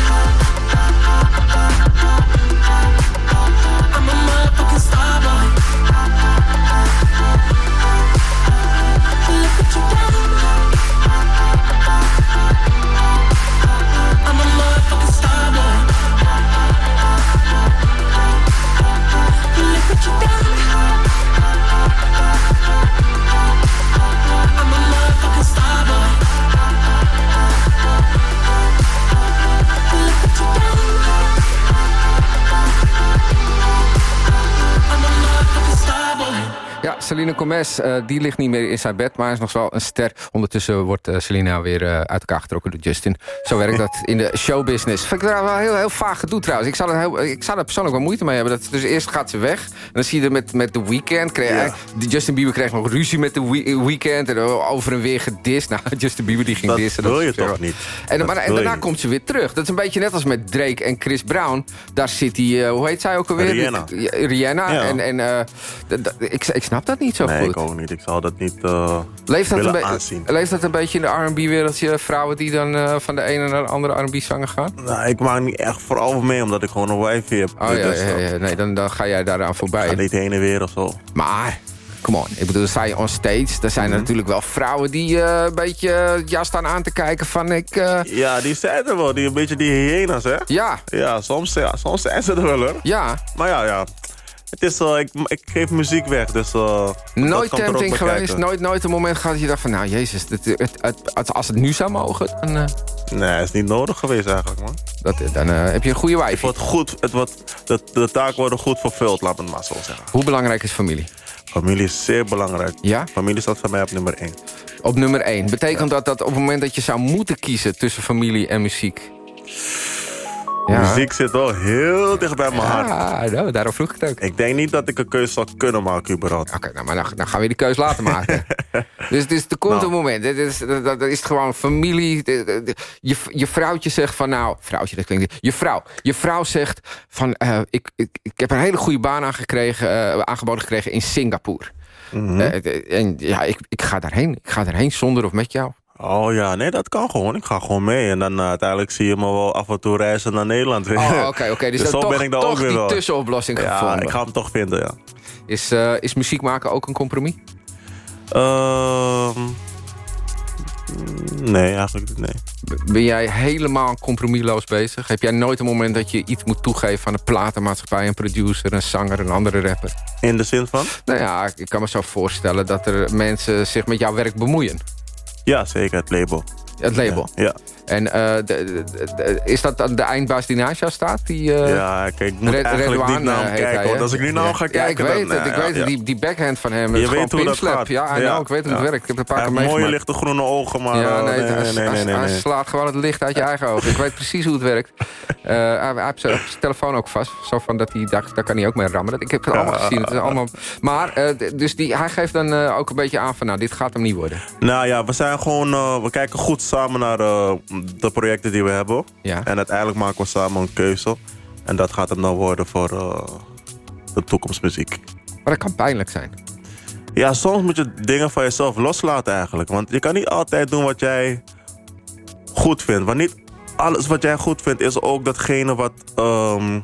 Selena Gomez, eh, die ligt niet meer in zijn bed, maar is nog wel een ster. Ondertussen wordt eh, Selena weer eh, uit elkaar getrokken door Justin. Zo werkt dat in de showbusiness. Vind ik daar wel heel, heel vaag gedoe trouwens. Ik zou, er heel, ik zou persoonlijk wel moeite mee hebben. Dat, dus eerst gaat ze weg. En dan zie je er met, met The Weeknd. Ja. Justin Bieber kreeg nog ruzie met The We- Weeknd. En over en weer gedist. Nou, Justin Bieber die ging Dat dissen. wil je toch niet? En, Dat maar, en daarna komt ze weer terug. Dat is een beetje net als met Drake en Chris Brown. Daar zit die, hoe heet zij ook alweer? Rihanna. Rihanna. Ja. En, ik, ik snap dat niet zo Nee, goed. ik ook niet. Ik zou dat niet eh Leeft dat, willen aanzien. leeft dat een beetje in de R&B-wereldje? Vrouwen die dan eh, van de ene naar de andere R&B-zanger gaan? Nou, ik maak niet echt vooral mee, omdat ik gewoon een wifi heb. Oh ja, Dus, ja, ja, nee, dan, dan ga jij daaraan voorbij. Ga niet heen en weer of zo. Maar, come on. Ik bedoel, sta je on stage. Er zijn Mhm. natuurlijk wel vrouwen die eh, een beetje ja, staan aan te kijken van ik... Ja, die zijn er wel. Die, een beetje die hyena's, hè? Ja. Ja, soms, ja, soms zijn ze er wel, hoor. Ja. Maar ja, ja. Het is, eh, ik, ik geef muziek weg, dus... dat Nooit tempting geweest. Nooit, nooit een moment gehad dat je dacht van... Nou, jezus, het, het, het- het- als het nu zou mogen, dan, eh, Nee, het is niet nodig geweest eigenlijk, man. dat, dan eh, heb je een goede Het wifi. wordt goed, het wordt, de, de taken worden goed vervuld, laat me het maar zo zeggen. Hoe belangrijk is familie? Familie is zeer belangrijk. Ja? Familie staat voor mij op nummer 1. Op nummer 1. Betekent dat dat op het moment dat je zou moeten kiezen tussen familie en muziek... Ja. Muziek zit wel heel dicht bij mijn hart. Ja, nou, daarom vroeg ik het ook. Ik denk niet dat ik een keuze zou kunnen maken, überhaupt. Oké, nou, maar dan, dan gaan we die keus laten maken. dus, dus er komt Nou. een moment. Dit is, dat, dat is gewoon familie. Je, je vrouwtje zegt van nou... Vrouwtje, dat klinkt... Je vrouw. Je vrouw zegt van... eh, ik, ik, ik heb een hele goede baan aangekregen, eh, aangeboden gekregen in Singapore. Mhm. Eh, en ja, ik, ik ga daarheen. Ik ga daarheen zonder of met jou. Oh ja, nee, dat kan gewoon. Ik ga gewoon mee. En dan eh, uiteindelijk zie je me wel af en toe reizen naar Nederland weer. Oh, oké, oké. Dus, dan zo toch, ben ik daar ook weer die wel. tussenoplossing Ja, gevonden. ik ga hem toch vinden, ja. Is, eh, is muziek maken ook een compromis? Ehm, Nee, eigenlijk niet, nee. Ben jij helemaal compromisloos bezig? Heb jij nooit een moment dat je iets moet toegeven aan een platenmaatschappij... een producer, een zanger, een andere rapper? In de zin van? Nou ja, ik kan me zo voorstellen dat er mensen zich met jouw werk bemoeien. Ja, zeker, het label. Het label? Ja. En eh, de- de- de- is dat de eindbaas die naast jou staat? Die, eh, Ja, kijk, ik moet Red- eigenlijk niet naar hem eh, heet kijken. hij, want hè? als ik nu naar hem ga Ja, kijken... ik weet dan, het. Ik ja, weet ja. het. Die, die backhand van hem. Je weet hoe dat gaat. Ja, ik weet hoe het ja. werkt. Ik heb een paar keer mooie lichte groene ogen, maar... ja, eh, nee, nee, hij, nee, nee, hij- slaat gewoon het licht uit je eigen ogen. Ik weet precies hoe het werkt. Eh, hij, heeft zijn telefoon ook vast. Zo van dat hij, daar, daar kan hij ook mee rammen. Ik heb het allemaal gezien. Het is allemaal, maar eh, dus die, hij geeft dan eh, ook een beetje aan van... nou, dit gaat hem niet worden. Nou ja, we zijn gewoon... eh, we kijken goed samen naar eh, de projecten die we hebben. Ja. En uiteindelijk maken we samen een keuze. En dat gaat het dan worden voor eh, de toekomstmuziek. Maar dat kan pijnlijk zijn. Ja, soms moet je dingen van jezelf loslaten eigenlijk. Want je kan niet altijd doen wat jij goed vindt. Want niet alles wat jij goed vindt is ook datgene wat ehm,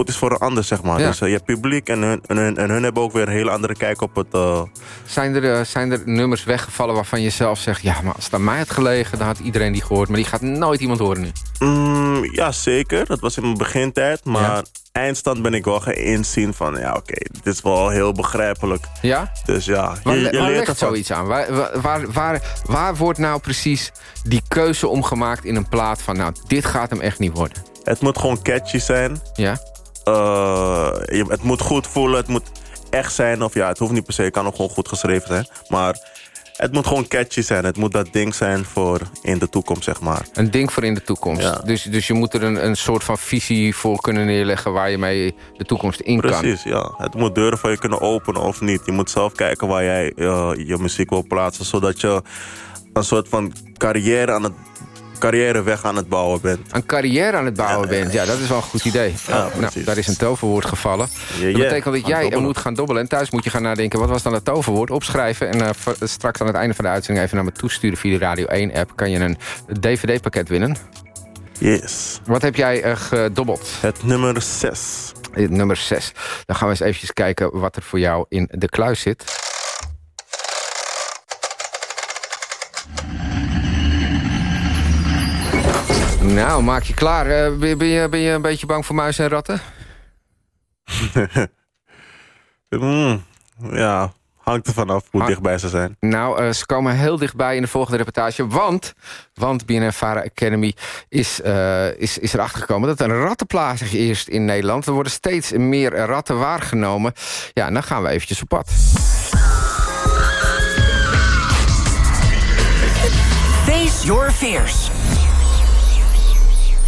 goed is voor een ander, zeg maar. Ja. Dus eh, je hebt publiek en hun, en, hun, en hun hebben ook weer een hele andere kijk op het... eh, Zijn er, eh, zijn er nummers weggevallen waarvan je zelf zegt... ja, maar als het aan mij had gelegen, dan had iedereen die gehoord. Maar die gaat nooit iemand horen nu. Mm, ja, zeker. Dat was in mijn begintijd. Maar Ja. eindstand ben ik wel gaan inzien van... ja, oké, dit is wel heel begrijpelijk. Ja? Dus ja, Waar, je, waar leert ervan. zoiets aan? Waar, waar, waar, waar, waar wordt nou precies die keuze omgemaakt in een plaat van... nou, dit gaat hem echt niet worden? Het moet gewoon catchy zijn. Ja? Eh, je- het moet goed voelen, het moet echt zijn. Of ja, het hoeft niet per se, het kan ook gewoon goed geschreven zijn. Maar het moet gewoon catchy zijn. Het moet dat ding zijn voor in de toekomst, zeg maar. Een ding voor in de toekomst. Ja. Dus, dus je moet er een, een soort van visie voor kunnen neerleggen... waar je mee de toekomst in kan. Precies, ja. Het moet deuren voor je kunnen openen of niet. Je moet zelf kijken waar jij eh, je muziek wil plaatsen. Zodat je een soort van carrière aan het carrièreweg aan het bouwen bent. Een carrière aan het bouwen bent. Ja, dat is wel een goed idee. nou, daar is een toverwoord gevallen. Ja, dat ja. betekent dat jij er moet gaan dobbelen. En thuis moet je gaan nadenken, wat was dan het toverwoord? Opschrijven en eh, straks aan het einde van de uitzending... even naar me toesturen via de Radio 1-app. Kan je een DVD-pakket winnen. Yes. Wat heb jij eh, gedobbeld? Het nummer 6. Nummer 6. Dan gaan we eens eventjes kijken wat er voor jou in de kluis zit. Nou, maak je klaar. Eh, ben, je- ben, je, ben je een beetje bang voor muizen en ratten? Mm, ja, hangt er vanaf hoe dichtbij ze zijn. Nou, eh, ze komen heel dichtbij in de volgende reportage. Want, want BNN Vara Academy is, eh, is, is erachter gekomen... dat er een rattenplaag is in Nederland. Er worden steeds meer ratten waargenomen. Ja, en dan gaan we eventjes op pad. Face your fears.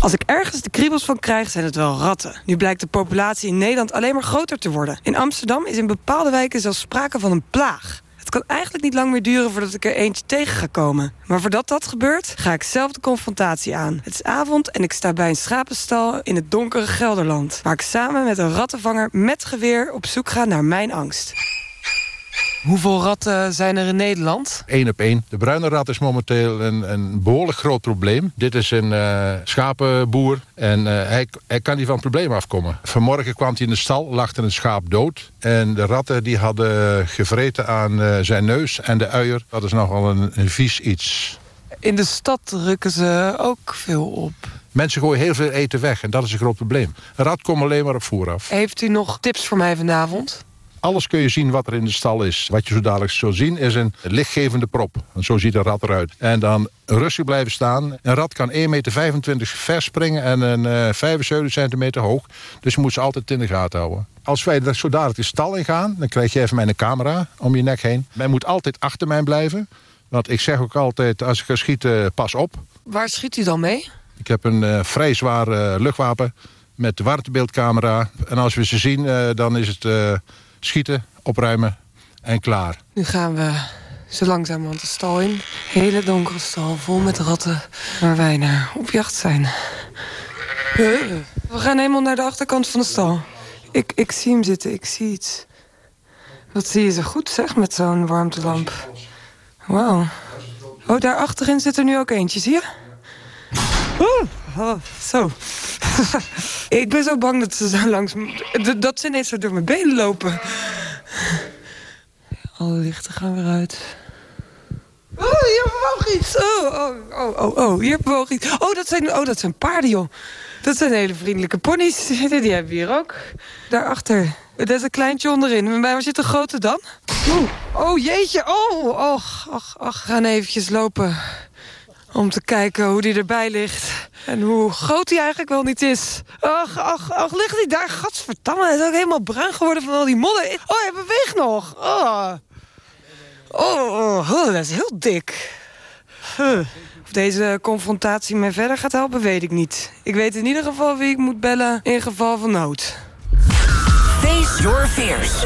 Als ik ergens de kriebels van krijg, zijn het wel ratten. Nu blijkt de populatie in Nederland alleen maar groter te worden. In Amsterdam is in bepaalde wijken zelfs sprake van een plaag. Het kan eigenlijk niet lang meer duren voordat ik er eentje tegen ga komen. Maar voordat dat gebeurt, ga ik zelf de confrontatie aan. Het is avond en ik sta bij een schapenstal in het donkere Gelderland... waar ik samen met een rattenvanger met geweer op zoek ga naar mijn angst. Hoeveel ratten zijn er in Nederland? Eén op één. De bruine rat is momenteel een, een behoorlijk groot probleem. Dit is een eh, schapenboer en eh, hij, hij kan niet van het probleem afkomen. Vanmorgen kwam hij in de stal, lag er een schaap dood. En de ratten die hadden gevreten aan eh, zijn neus en de uier. Dat is nogal een, een vies iets. In de stad rukken ze ook veel op. Mensen gooien heel veel eten weg en dat is een groot probleem. Een rat komt alleen maar op voer af. Heeft u nog tips voor mij vanavond? Alles kun je zien wat er in de stal is. Wat je zo dadelijk zult zien is een lichtgevende prop. En zo ziet een rat eruit. En dan rustig blijven staan. Een rat kan 1,25 meter ver springen en een eh 75 centimeter hoog. Dus je moet ze altijd in de gaten houden. Als wij zo dadelijk de stal ingaan, dan krijg je even mijn camera om je nek heen. Men moet altijd achter mij blijven. Want ik zeg ook altijd, als ik ga schieten, pas op. Waar schiet u dan mee? Ik heb een eh, vrij zwaar eh, luchtwapen met warmtebeeldcamera. En als we ze zien, dan is het schieten, opruimen en klaar. Nu gaan we zo langzamerhand de stal in. Hele donkere stal, vol met ratten, waar wij naar op jacht zijn. We gaan helemaal naar de achterkant van de stal. Ik, ik zie hem zitten, ik zie iets. Wat zie je zo goed, zeg, met zo'n warmtelamp. Wauw. Oh, daar achterin zit er nu ook eentje, zie je? Oh, zo. ik ben zo bang dat ze zo langs... Dat ze ineens zo door mijn benen lopen. Alle lichten gaan weer uit. Oei! hier bewoog iets. Oh, oh, oh, oh, oh, hier bewoog iets. Oh, dat zijn, oh, dat zijn paarden, joh. Dat zijn hele vriendelijke ponies. Die hebben we hier ook. Daarachter. Er is een kleintje onderin. Waar zit de grote dan? Oh, jeetje. Oh, och, ach. We gaan eventjes lopen. Om te kijken hoe die erbij ligt. En hoe groot hij eigenlijk wel niet is. Ach, ach, ach, ligt hij daar? Gadverdamme, hij is ook helemaal bruin geworden van al die modder. Oh, hij beweegt nog. Oh, oh, oh, oh dat is heel dik. Huh. Of deze confrontatie mij verder gaat helpen, weet ik niet. Ik weet in ieder geval wie ik moet bellen in geval van nood. Face your fears.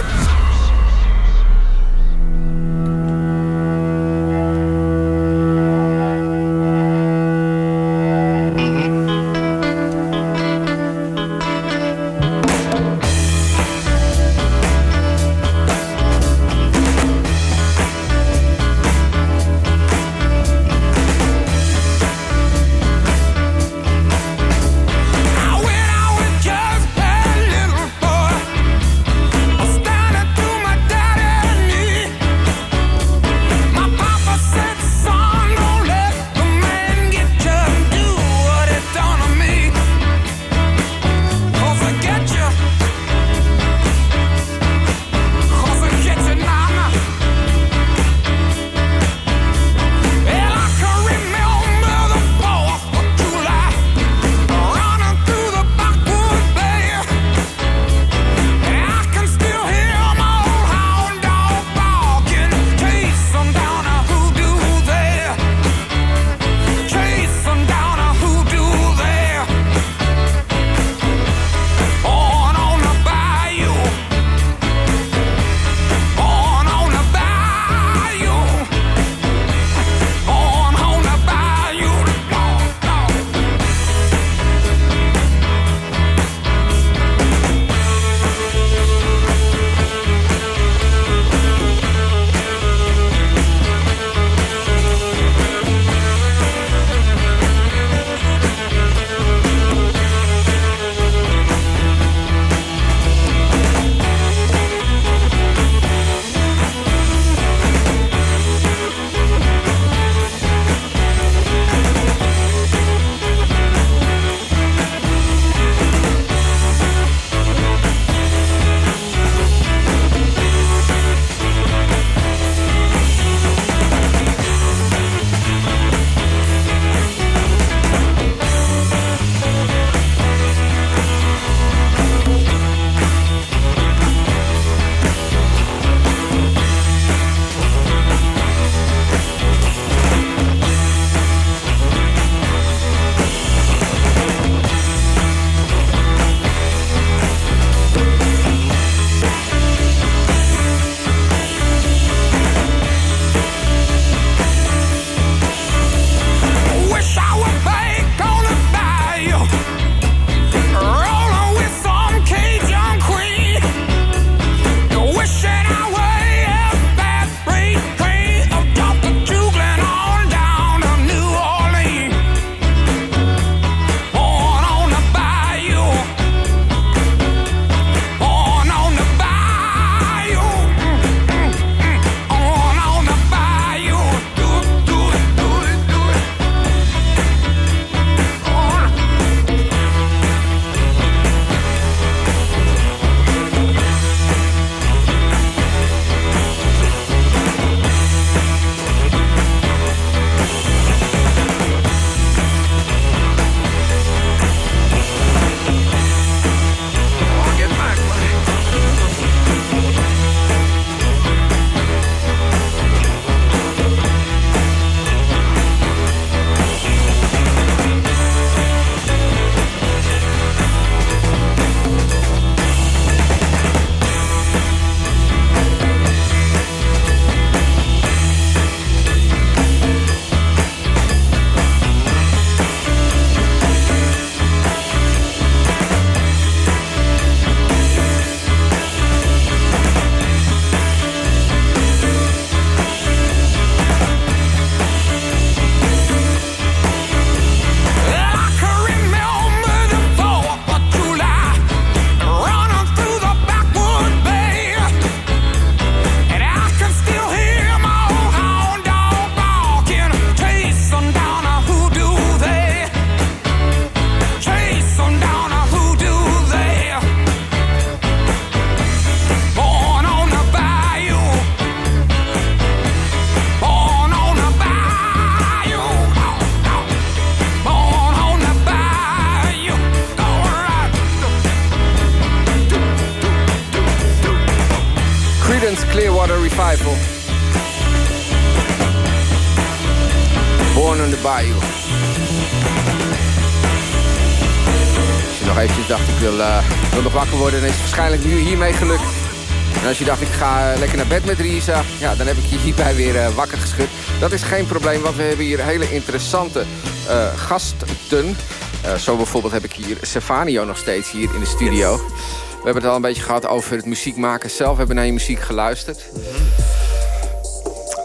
Ga lekker naar bed met Risa... ja, dan heb ik je hierbij weer eh, wakker geschud. Dat is geen probleem, want we hebben hier hele interessante eh, gasten. Eh, zo bijvoorbeeld heb ik hier Stefanio nog steeds hier in de studio. We hebben het al een beetje gehad over het muziek maken zelf. We hebben naar je muziek geluisterd.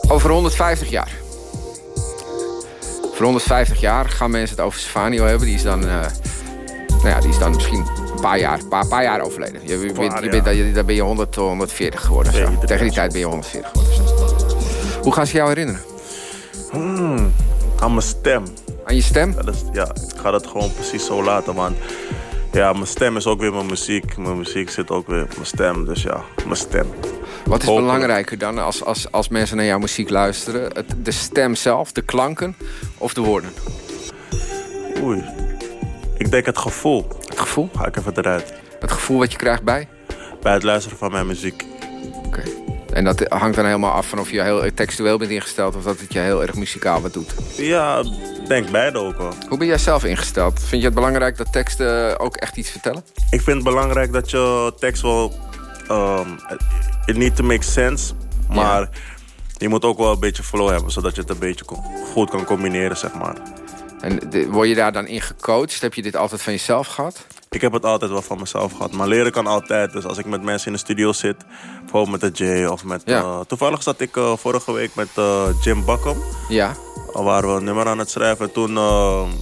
Over 150 jaar. Voor 150 jaar gaan mensen het over Stefanio hebben. Die is dan, nou ja, die is dan misschien een paar jaar, paar, paar jaar overleden. Je, je bent, je bent, dan- dan ben je 100, 140 geworden. Zo. Tegen die tijd ben je 140 geworden. Hoe gaan ze jou herinneren? Hmm, aan mijn stem. Aan je stem? Dat is- ja, ik ga dat gewoon precies zo laten, man. Ja, mijn stem is ook weer mijn muziek. Mijn muziek zit ook weer op mijn stem, dus ja, mijn stem. Wat is Hopelijk. belangrijker dan als, als, als mensen naar jouw muziek luisteren? Het, de stem zelf, de klanken of de woorden? Oei. Ik denk het gevoel. Het gevoel? Ga ik even eruit. Het gevoel wat je krijgt bij? Bij het luisteren van mijn muziek. Oké. En dat hangt dan helemaal af van of je heel textueel bent ingesteld... of dat het je heel erg muzikaal wat doet. Ja, denk beide ook wel. Hoe ben jij zelf ingesteld? Vind je het belangrijk dat teksten ook echt iets vertellen? Ik vind het belangrijk dat je tekst wel... Um, it need to make sense, maar je moet ook wel een beetje flow hebben... zodat je het een beetje goed kan combineren, zeg maar. En de- word je daar dan in gecoacht? Heb je dit altijd van jezelf gehad? Ik heb het altijd wel van mezelf gehad. Maar leren kan altijd. Dus als ik met mensen in de studio zit, bijvoorbeeld met de Jay of met... Ja. eh, toevallig zat ik eh, vorige week met eh, Jim Bakum. Ja. Waren we een nummer aan het schrijven. En toen,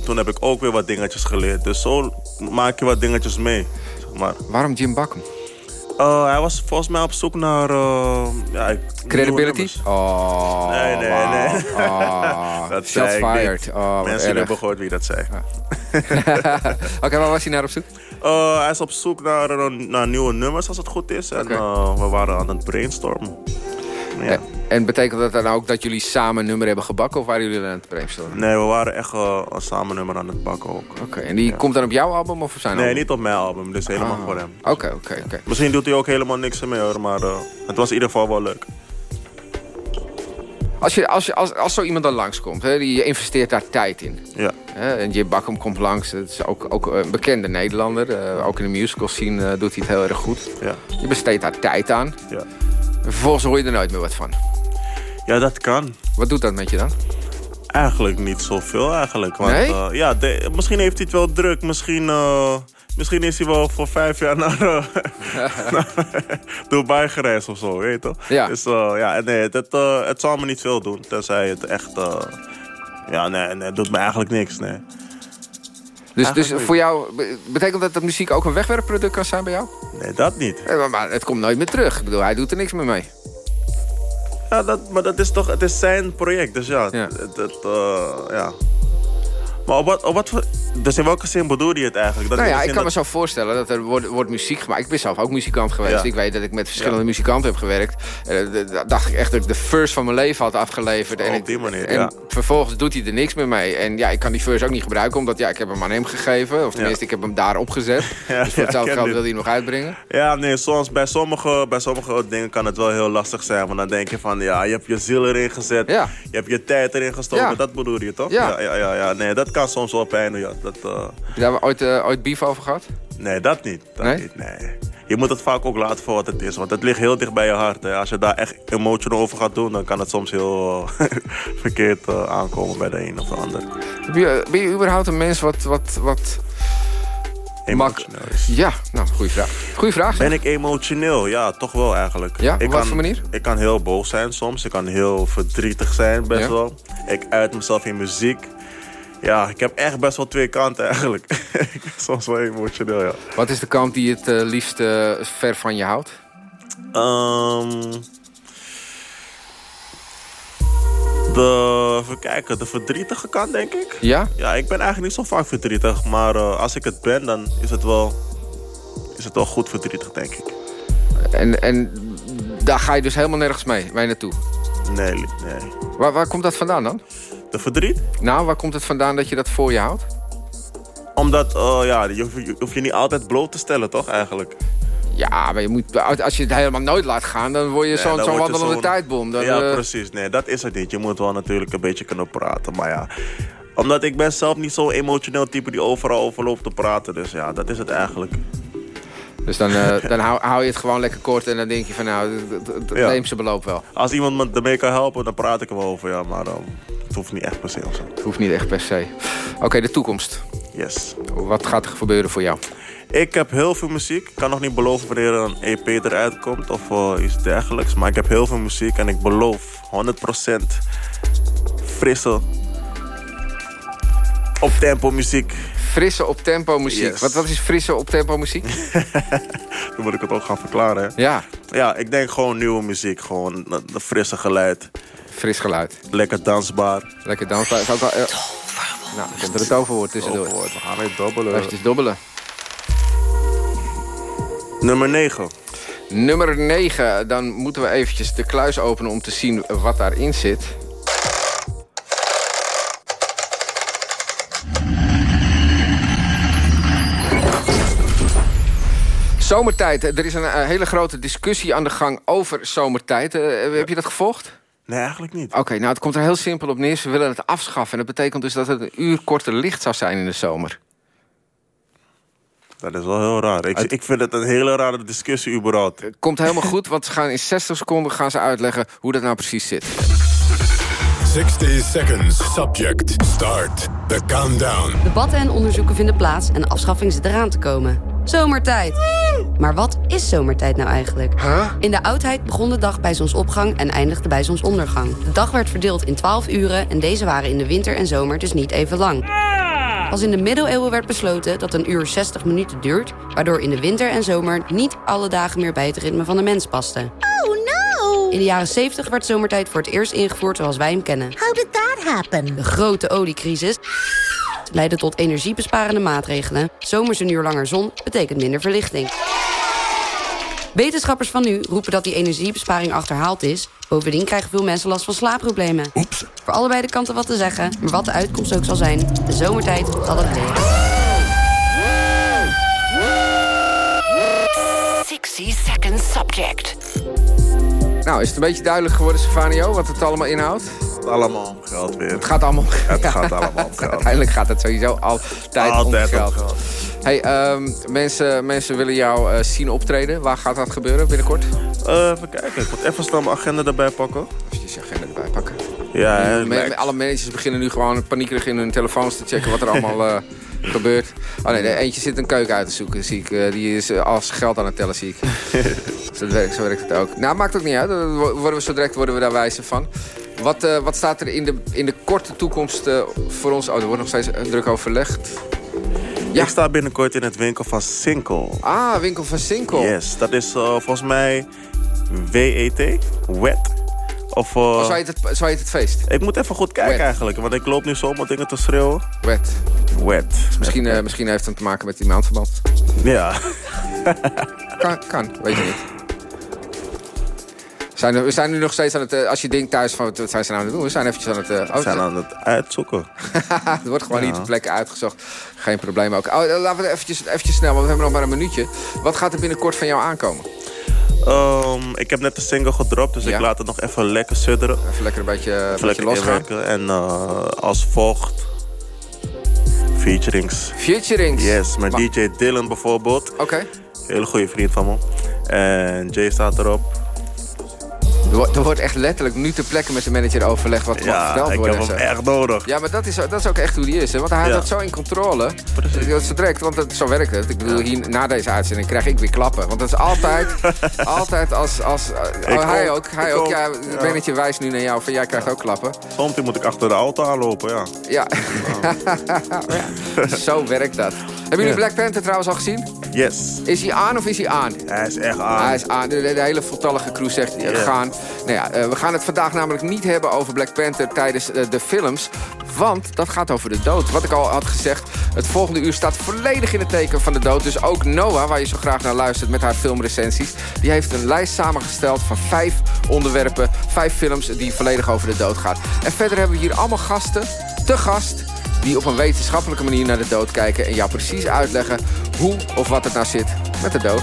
toen heb ik ook weer wat dingetjes geleerd. Dus zo maak je wat dingetjes mee. Zeg maar. Waarom Jim Bakum? Eh, hij was volgens mij op zoek naar... eh, ja, Credibility? Oh, Nee, nee, nee. Oh, dat shots fired. Oh, Mensen hebben gehoord wie dat zei. Oké, waar was hij naar op zoek? Eh, hij is op zoek naar, naar nieuwe nummers als het goed is. En we waren aan het brainstormen. Ja. En, en betekent dat dan ook dat jullie samen een nummer hebben gebakken... of waren jullie aan het brainstormen? Nee, we waren echt een samen nummer aan het bakken ook. Oké, en die komt dan op jouw album of op zijn Nee, album? niet op mijn album, dus helemaal Ah. voor hem. Oké, oké, oké. Misschien doet hij ook helemaal niks meer hoor, maar eh, het was in ieder geval wel leuk. Als, je, als, je, als, als zo iemand dan langskomt, hè, die je investeert daar tijd in. Ja. Hè, en Jim Bakum komt langs, het is ook, ook een bekende Nederlander. eh, ook in de musical scene eh, doet hij het heel erg goed. Ja. Je besteedt daar tijd aan. Ja. En vervolgens hoor je er nooit meer wat van. Ja, dat kan. Wat doet dat met je dan? Eigenlijk niet zoveel eigenlijk. Want, Nee? eh, ja, de- misschien heeft hij het wel druk. Misschien, eh, misschien is hij wel voor vijf jaar naar, eh, naar Dubai gereisd of zo, weet je toch? Ja. Dus ja, nee, het, eh, het zal me niet veel doen. Tenzij het echt... ja, nee, nee, het doet me eigenlijk niks, nee. Dus, dus voor jou, be- betekent dat dat muziek ook een wegwerpproduct kan zijn bij jou? Nee, dat niet. Eh, maar, maar het komt nooit meer terug. Ik bedoel, hij doet er niks meer mee. Ja, dat, maar dat is toch, het is zijn project, dus ja. Het, eh, ja. Maar op wat, op wat voor, dus in welke zin bedoel je het eigenlijk? Dat nou ja, ik kan me zo voorstellen dat er wordt, wordt muziek gemaakt. Ik ben zelf ook muzikant geweest. Ja. Ik weet dat ik met verschillende Ja. muzikanten heb gewerkt. En eh, dacht ik echt dat ik de first van mijn leven had afgeleverd. en op die manier, en ja. vervolgens doet hij er niks meer mee. En ja, ik kan die first ook niet gebruiken, omdat ja, ik heb hem aan hem gegeven. Of tenminste, ik heb hem daar opgezet. Dus voor hetzelfde geld wil hij hem nog uitbrengen. Ja, nee, soms bij sommige, bij sommige dingen kan het wel heel lastig zijn. Want dan denk je van, ja, je hebt je ziel erin gezet. Je hebt je tijd erin gestoken. Dat bedoel je toch? Ja. Ja, ja, ja, ja. Nee, dat kan soms wel pijn. Ja. Dat, eh, Heb je daar ooit, eh, ooit beef over gehad? Nee, dat niet. Dat Nee? niet, nee. Je moet het vaak ook laten voor wat het is. Want het ligt heel dicht bij je hart. Hè. Als je daar echt emotional over gaat doen... dan kan het soms heel eh, verkeerd aankomen bij de een of de ander. Heb je, ben je überhaupt een mens wat... wat, wat Emotioneel is. Ja, nou, goede vraag. Goeie vraag. Ben ik emotioneel? Ja, toch wel eigenlijk. Ja, op ik wat kan, voor manier? Ik kan heel boos zijn soms. Ik kan heel verdrietig zijn, best Ja. wel. Ik uit mezelf in muziek. Ja, ik heb echt best wel twee kanten eigenlijk. ik ben soms wel emotioneel, ja. Wat is de kant die het eh, liefst eh, ver van je houdt? Ehm, de, even kijken, de verdrietige kant, denk ik. Ja? Ja, ik ben eigenlijk niet zo vaak verdrietig. Maar eh, als ik het ben, dan is het wel, is het wel goed verdrietig, denk ik. En, en daar ga je dus helemaal nergens mee, mee naartoe? Nee, nee. Waar, waar komt dat vandaan dan? De verdriet? Nou, waar komt het vandaan dat je dat voor je houdt? Omdat, eh, ja, je, hoeft- je hoeft je niet altijd bloot te stellen, toch, eigenlijk? Ja, maar je moet, als je het helemaal nooit laat gaan... dan word je zo'n je wandelende tijdbom. Dan, ja, eh, precies. Nee, dat is het niet. Je moet wel natuurlijk een beetje kunnen praten. Maar ja, omdat ik ben zelf niet zo'n emotioneel type die overal over loopt te praten. Dus ja, dat is het eigenlijk. Dus dan, eh, dan hou, hou je het gewoon lekker kort en dan denk je van nou, d- d- d- Ja. neem ze beloop wel. Als iemand me ermee kan helpen, dan praat ik er wel over. Ja, maar dan, het hoeft niet echt per se of zo. Het hoeft niet echt per se. Oké, de toekomst. Yes. Wat gaat er gebeuren voor jou? Ik heb heel veel muziek. Ik kan nog niet beloven wanneer een EP eruit komt of eh, iets dergelijks. Maar ik heb heel veel muziek en ik beloof 100% frisse, op tempo muziek. Frisse op tempo muziek. Yes. Wat, wat is frisse op tempo muziek? Dan moet ik het ook gaan verklaren. Hè? Ja. Ja, ik denk gewoon nieuwe muziek. Gewoon de, frisse geluid. Fris geluid. Lekker dansbaar. Lekker dansbaar. Is ook wel, eh, nou, komt er het toverwoord tussendoor. Toverwoord, we gaan even dobbelen. Even dobbelen. Nummer 9. Nummer 9. Dan moeten we eventjes de kluis openen om te zien wat daarin zit. Zomertijd. Er is een eh, hele grote discussie aan de gang over zomertijd. Eh, heb je dat gevolgd? Nee, eigenlijk niet. Oké, nou het komt er heel simpel op neer. Ze willen het afschaffen. En dat betekent dus dat het een uur korter licht zou zijn in de zomer. Dat is wel heel raar. Ik, ik vind het een hele rare discussie überhaupt. Komt helemaal goed, want ze gaan in 60 seconden gaan ze uitleggen hoe dat nou precies zit. 60 seconds. Subject. Start. The countdown. Debatten en onderzoeken vinden plaats en de afschaffing zit eraan te komen. Zomertijd. Maar wat is zomertijd nou eigenlijk? In de oudheid begon de dag bij zonsopgang en eindigde bij zonsondergang. De dag werd verdeeld in 12 uren en deze waren in de winter en zomer dus niet even lang. Pas in de middeleeuwen werd besloten dat een uur 60 minuten duurt... waardoor in de winter en zomer niet alle dagen meer bij het ritme van de mens pasten. Oh no! In de jaren 70 werd zomertijd voor het eerst ingevoerd zoals wij hem kennen. How did that happen? De grote oliecrisis leidde tot energiebesparende maatregelen. Zomers een uur langer zon betekent minder verlichting. Wetenschappers van nu roepen dat die energiebesparing achterhaald is. Bovendien krijgen veel mensen last van slaapproblemen. Voor allebei de kanten wat te zeggen, maar wat de uitkomst ook zal zijn... de zomertijd zal het blijven. 60 seconds subject. Nou, is het een beetje duidelijk geworden, Stefano, wat het allemaal inhoudt? Allemaal om geld weer. Het gaat allemaal om Het gaat allemaal om geld. Uiteindelijk gaat het sowieso altijd, Altijd om om geld. geld. Hey, ehm, mensen, mensen willen jou eh, zien optreden. Waar gaat dat gebeuren binnenkort? Eh, even kijken, ik moet even snel mijn agenda erbij pakken. Even je agenda erbij pakken. Ja, Me- lijkt- alle managers beginnen nu gewoon paniekerig in hun telefoons te checken wat er allemaal gebeurt. Oh nee, eentje zit een keuken uit te zoeken, zie ik. Eh, die is eh, al zijn geld aan het tellen, zie ik. dus dat werkt, zo werkt het ook. Nou, maakt ook niet uit. Worden we zo direct worden we daar wijzer van. Wat, eh, wat staat er in de, in de korte toekomst voor ons? Oh, er wordt nog steeds druk overlegd. Ik sta binnenkort in het winkel van Sinkel. Ah, winkel van Sinkel. Yes, dat is volgens mij WET, wet. Of, Oh, zo, heet het, het feest. Ik moet even goed kijken Wet. eigenlijk, want ik loop nu zomaar dingen te schreeuwen. Wet. Wet. Misschien, eh, misschien heeft het te maken met die maandverband. Ja. Kan, kan, weet je niet. Zijn we zijn nu nog steeds aan het... eh, als je denkt thuis van wat zijn ze nou aan het doen? We zijn eventjes aan het... eh, We zijn aan het uitzoeken. er wordt gewoon Ja. niet de plekken uitgezocht. Geen probleem ook. Oh, laten we eventjes, eventjes snel, want we hebben nog maar een minuutje. Wat gaat er binnenkort van jou aankomen? Ehm, ik heb net de single gedropt, dus Ja. ik laat het nog even lekker sudderen. Even lekker een beetje, een Even beetje lekker losgaan. inwerken. En eh, als volgt... Featurings. Featurings? Yes, met DJ Dylan bijvoorbeeld. Oké. Hele goede vriend van me. En Jay staat erop. Er wordt, echt letterlijk nu ter plekke met de manager overlegd wat er mag Ja, verteld ik wordt. heb en hem echt nodig. Ja, maar dat is, dat is ook echt hoe die is. Hè? Want hij had Ja. dat zo in controle. Precies. Dat is direct, want het, zo werkt het. Ik bedoel, hier, na deze uitzending krijg ik weer klappen. Want dat is altijd, altijd als... als oh, Ik hij ook. Hij ik ook. Ja, de Ja. manager wijst nu naar jou van jij krijgt ook klappen. Soms moet ik achter de auto aanlopen, ja. Ja. zo werkt dat. Hebben jullie. Black Panther trouwens al gezien? Yes. Is hij aan of is hij aan? Hij is echt aan. Hij is aan. De, de- de hele voltallige crew zegt gaan. Nou ja, eh, we gaan het vandaag namelijk niet hebben over Black Panther tijdens eh, de films. Want dat gaat over de dood. Wat ik al had gezegd, het volgende uur staat volledig in het teken van de dood. Dus ook Noah, waar je zo graag naar luistert met haar filmrecensies... die heeft een lijst samengesteld van vijf onderwerpen, vijf films... die volledig over de dood gaan. En verder hebben we hier allemaal gasten, te gast die op een wetenschappelijke manier naar de dood kijken... en jou precies uitleggen hoe of wat het nou zit met de dood.